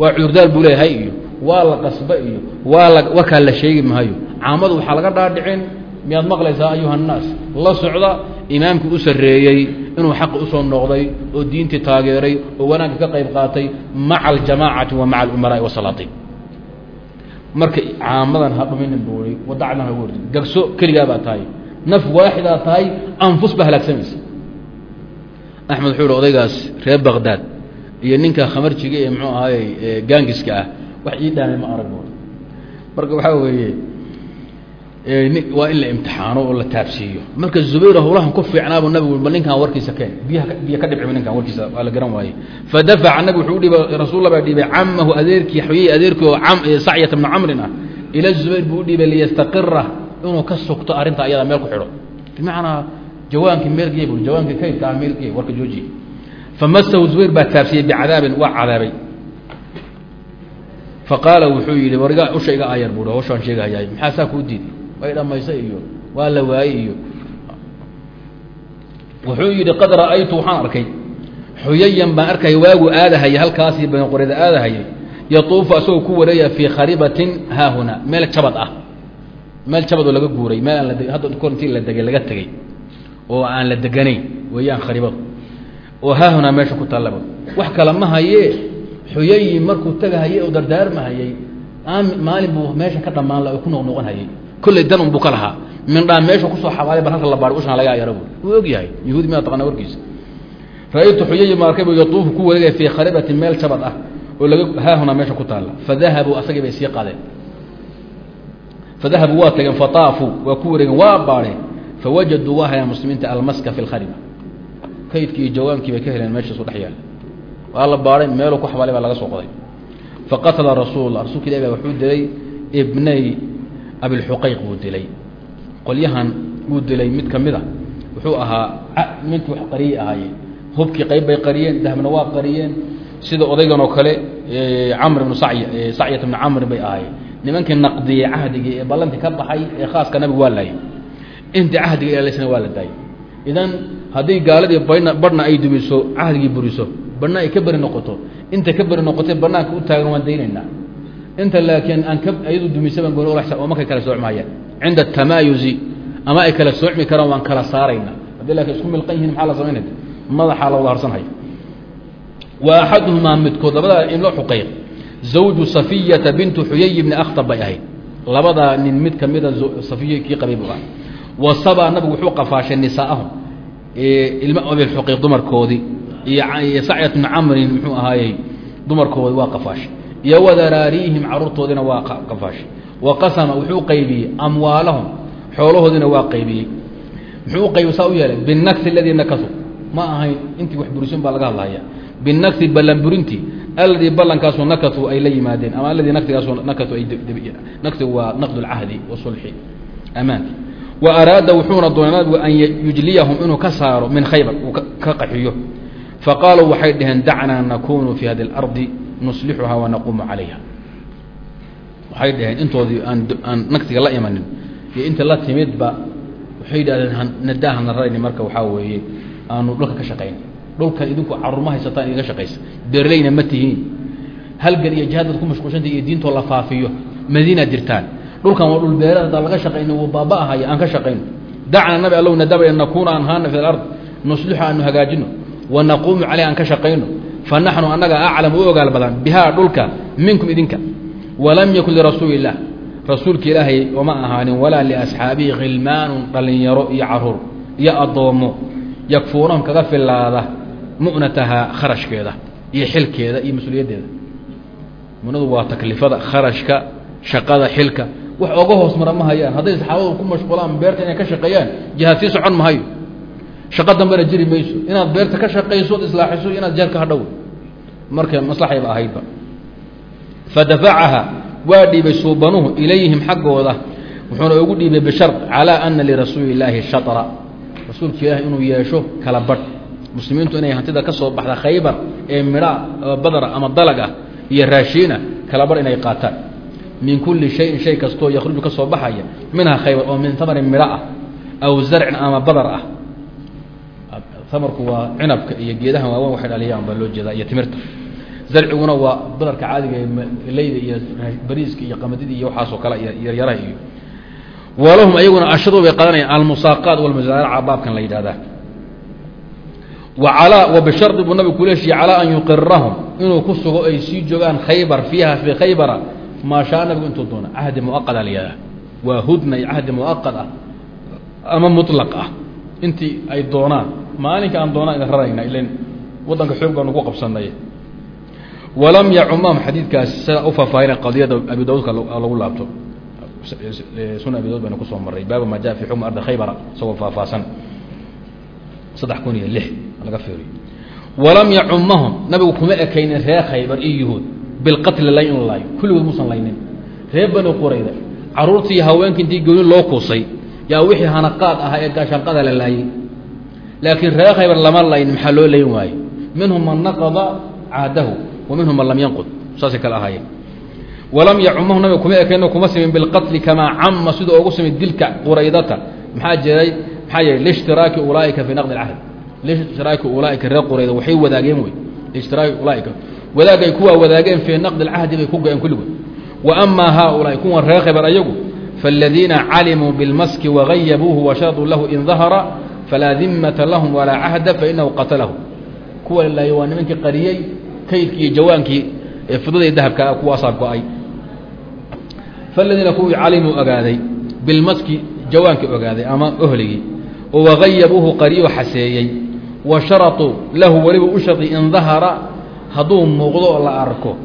Waa cudurdaar buu leeyahay iyo waa la qasba iyo waa la warkaa la sheegi maayo caamadu waxaa laga dhaadhicin miyaad maqlaysaa ayuha annaas la socda imaamkii u sarreeyey inuu xaqi u soo noqday oo diintii taageeray oo wanaagga ka qayb qaatay maca aljamaacati wa maca alumaraa'i wasalaatiin marka caamadan ha dhuminin buui wadacdan ha wardi. Gagso keligaa baa tahay. Naf waaxidaa tahay anfus baa halaagsamaysa. Axmed wuxuu ihi odaygaas reer bakdaad iyo ninka khamarjiga ee muxuu ahaayey gaangiska ah wax ii dhaamay ma arag marka waxaa weeye waa in la imtixaano oo la taabsiiyo. Marka zubayr hawlahan ku fiicnaabu nabigu bal ninkaan warkiisa keen. Biyo ka dhibcima ninkaan warkiisa waa la garan waaye. Fadafaca nabig wuxuu udhiibay rasuul baa dhiibay camahu adeerkii xoyey adeerkii oo sacyata bna camrin ah ila zubayr buu udhiibay liyastaqira inuu ka sugto arrinta ayada meel ku xidho. Bimacnaa jawaankii meelgey bu jawaankii kaydka ah meelgey warka joojiye famasahu zubayr baa taabsiyey bicadaabin waa cadaabay. Faqaala wuxuu yidhi warga usha iga ayar bui hawshaan sheegahayaay maxaa saa kuu diiday way dhamaysa iyo waa la waayey iyo wuxuu yidhi qad ra'aytu waxaan arkay xuyayan baan arkaya waagu aadahaya halkaasii bani qoreda aadahayay yatuufu asagoo ku wareegaya fii kharibatin haahuna meel jabad ah meel jabadoo laga guuray meel aan la hadda la degay laga tegey oo aan la deganayn weeyaan kharibadu oo haahunaa meesha ku taallaba wax kale ma hayee xuyayi markuu tagahayey oo dardaarmahayey maalin buu meesha ka dhammaan la ku noqnoqon hayey kolley dan un buu ka lahaa. Mindhaa meesha ku soo xabaalay bal halka la baari ushaan laga ayaro bu wuu og yahay. Yahuudi miyaa taqana warkiisa. Ra'aytu xuyayi ma arkay bu yatuufu ku wareegaya fii kharibatin meel jabad ah oo laga haahunaa meesha ku taalla. Fadahabuu asagii bay sii qadeen fadahabuu waa tageen fataafuu waa ku wareegeen waa baadheen. Fawajaduu waa hayaan muslimiinta almaska fi lkhariba kaydkii iyo jawaankii bay ka heleen meeshaasu dhex yaalla. Waa la baadhay meeluu ku xabaalay baa laga soo qoday. Faqatala rasuul rasuulka ilahi baa wuxuu dilay ibnay abilxuqayq buu dilay. Qolyahan wuu dilay mid ka mid a wuxuu ahaa nimankii wax qariyey ahaayeen hubkii qayb bay qariyeen dahabna waa qariyeen. Sida odaygan oo kale camr ibnu say sacyat ibnu camr bay ahaayeen. Nimankii naqdiyey cahdigii ee ballantii ka baxay ee khaaska nabigu waa laayay intii cahdiga ilaalisna waa la daayay idan haddii gaaladii bana badhna ay dumiso cahdigii buriso badhna ay ka beri noqoto. Inta ka beri noqotay banaanka u taagan waan daynaynaa inta laakiin aan ka ayadu dumisaban gooni ula oo markay kala soocmayaan cinda atamaayuzi ama ay kala soocmi karaan waan kala saarayna. Haddii laakiin isku milqan yihiin maxaa la samaynaya madaxaa la wada harsanhaya wa axaduhumaa midkood labadaa in loo xuqayq zawju safiyata bintu xuyay bni akhtab bay ahayd. Labadaa nin mid kamida safiya kii qabay buu ah wa sabaa nabigu wuxuu qafaashay nisaa'ahum ilma abilxuqayq dumarkoodii iyo sacyat bni camrin muxuu ahaayey dumarkoodii waa qafaashay iyo wadaraariihim caruurtoodiina waa qafaashay wa qasama wuxuu qaybiyey amwaalahum xoolahoodiina waa qaybiyey. Muxuu saa u yeelay binagsi aladii nakasuu ma ahayn intii wax burisin baa laga hadlaya binagsi ballanburintii aladii ballankaasu nakasuu ay la yimaadeen ama aladii nagsigaasu nakasuu ay nagsigu waa naqd اlcahdi wasulxi amaanki wa araada wuxuuna doonay nabigu an yujliyahum inuu ka saaro min khaybar uu ka qaxiyo. Faqaaluu waxay dhaheen dacnaa nakunu fi hadi اlardi nuslixuhaa wanaquumu calayha. Waxay dhaheen intoodii aan aan nagsiga la imanin iyo inta la timidba waxay yidhahdeen nadaahana rarayni marka waxaa weeye aanu dhulka ka shaqayn. Dhulkan idinku carurma haysataan idiga shaqaysa. Beerleyna ma tihiin. Halgan iyo jihaad baad ku mashquulshanta iyo diintoo la faafiyo. Madiinaad jirtaan. Dhulkan waa dhul beerad haddaan laga shaqayno wuu baaba'ahaya aan ka shaqayno dacna nabi allow nadaba nakuuna aan fi alard nuslixu aanu hagaajino wa naquumu caleyh aan ka shaqayno fa naxnu annaga aclam u ogaal badan bihaa dhulka minkum idinka walam yakun lirasuuli illah rasuulka ilaahay oma ahaanin walaa liasxaabihi khilmaanun dhallinyaro iyo carruur iyo addoommo yakfuunahum kaga filaada mu'natahaa kharashkeeda iyo xilkeeda iyo mas'uuliyaddeeda munadu waa taklifada kharashka shaqada xilka. Wax oga hoos mara ma hayaan. Hadday saxaabadu ku mashquulaan beerta inay ka shaqeeyaan jihaad sii socon mahayo shaqo dambena jiri mayso. Inaad beerta ka shaqayso od islaaxiso inaad jihaad ka hadhow marka maslaxayba ahaydba fadafacaha waa dhiibay suubanuhu ilayhim xaggooda. Wuxuuna ugu dhiibay bishar calaa ana lirasuuli illaahi shatra rasuulka ilaahi inuu yeesho kala badh. Muslimiintu inay hantida ka soo baxda khaybar ee midha badra ama dalag ah iyo raashiina kala badh inay qaataan. Min kulli shayin shay kastoo yakhruju ka soo baxaya minha khaybar oo min tamarin midho ah aw zarcin ama badar ah tamarku waa cinabka iyo geedaha waaweyn waxay dhaliyaan baa loo jeedaa iyo timirta. Zarciguna waa badarka caadiga leyda iyo bariiska iyo qamadida iyo waxaasoo kale yaryaraha iyo walahum ayaguna ashadu bay qadanayaan almusaaqaat walmasaaraca baabkan la yidhahdaa wa alaa wa bishardi buu nabigu kuleeshiye calaa an yuqirahum inuu ku sugo ay sii joogaan khaybar fiiha fii khaybara maa shaa nabigu intuu doona cahdi muaqada la yihahdaa waa hudna cahdi muaqad ah ama muطlaq ah. Intii ay doonaan maalinka aan doonaan idin rarayna ilan waddanka xoog baan ugu qabsanay walam yacumahum xadiidkaasi sidaa u faahfaahina qadiyada abi dawudka lagu laabto. Sunan abi dawud bayna ku soo maray baaba maa jaa fi xukmi ardi khaybara isagoo faahfaahsan saddex kun iyo lix laga fiiriyo. Walam yacumahum nabigu kuma ekaynin reer khaybar iyo yuhuud bilqatli layn in laayo kulligood muusan laynin. Reer bani qurayda caruurtii haweenka intii gooni loo kuusay yaa wixii hanaqaad ahaa ee gaashaanqada la laayey laakiin reer khaybar lama layn maxaa loo layn waaye? Minhum man naqada cahdahu wa minhum man lam yanqud. Saasay kale ahaayeen. Walam yacumahum nabiga kuma ekayno kuma simin bilqatli kamaa cama sidoo ugu simay dilka quraydata. Maxaa jiray maxaa yeelay lishtiraaki ulaaika fii naqdi alcahd lishtiraaki ulaaika reer qurayda waxay wadaageen wey. Lishtiraaki ulaaika. Wadaagay kuwaa wadaageen fii naqdi alcahdi bay ku go-een kulligood wa amaa haaulaai kuwan reer khaybar ayagu faاladiina calimuu bilmaski wagayabuuhu washaraduu lahu in dahara falaa dimata lahum walaa cahda fainahu qatalahu kuwa lalaayay waa nimankii qariyey kaydkii iyo jawaankii fidada dahabka kuwaasaa go'ay faladiina kuwii calimuu ogaaday bilmaski jawaankii ogaaday ama ohligii oo wagayabuuhu qariyo xaseeyey wa sharaطuu lahu weliba u shardi in dahara hadduu muuqdo oo la arko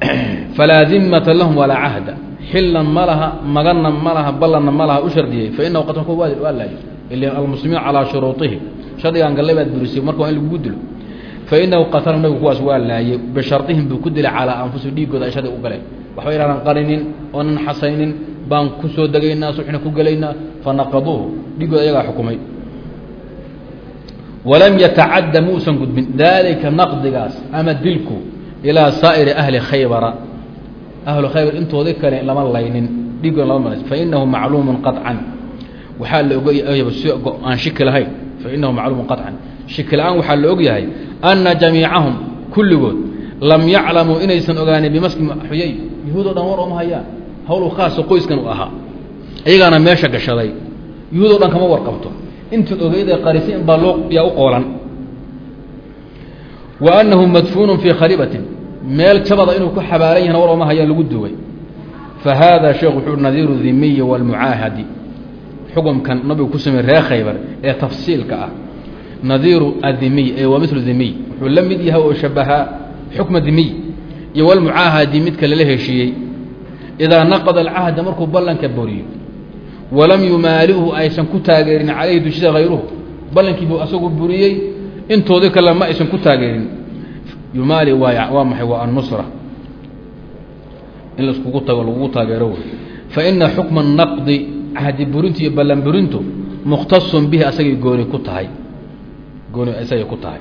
falaa dimata lahum walaa cahda xilan ma laha maganna ma laha ballanna ma laha u shardiyey fainahu qatlku waa laayo ila almuslimiin calaa shuruuطihi shardigaan gallay baad burisay marka waa in lagugu dilo fainahu qatalahum nabigu kuwaas waa laayey bishardihim buu ku dilay calaa anfusihim dhiiggooda ay shardi u galeen waxba inaanan qarinin oonan xasaynin baan ku soo degaynaa suxna ku gelaynaa fanaqaduuhu dhiiggooda ayagaa xukumay. Walam yatacadda muusan gudbin. Daalika naqdigaas ama dilku ilaa saa'iri ahli khaybara. Ahlu khaybar intoodii kale lama laynin dhiigoona lama malays. Fainahu macluumun qaطcan waxaa la ogayaba si aan shiki lahayn fainahu macluumun qaطcan shiki la'aan waxaa la og yahay ana jamiicahum kulligood lam yaclamuu inaysan ogaanin bimaski xuyay yahuud o dhan war oma hayaan. Hawlu khaasa qoyskan u ahaa. Iyagaana meesha gashaday. Yahuud o dhan kama warqabto. Intii ogeyday qarisi in baa loo yaa u qoolan. Wa annahu madfuunun fii kharibatin meel jabada inuu ku xabaalan yahna war oma hayaan lagu duway fa haada sheekh wuxuu nadiiru dhimiyi waalmucaahadi xukumkan nabigu ku samey reer khaybar ee tafsiilka ah. Nadiiru adimiy ee waa milu dimiy wuxuu la mid yahay oo shabahaa xukma dimiy iyo walmucaahadi midka lala heshiiyey. Idaa naqada alcahda markuu ballanka boriyo walam yumaalihu aysan ku taageerin calayhi dushida hayruhu ballankii buu asagu buriyey intoodii kale ma aysan ku taageerin yumaali waa maxay waa annusra. In laiskugu tago lagugu taageero wey fa ina xukma naqdi cahdi burintu iyo ballan burintu mukhtasun bihi asagay gooni ku tahay. Gooni isagay ku tahay.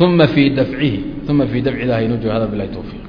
Uma fii dafcihi uma fii dafci ilahi nuju hada bilahi towfiiq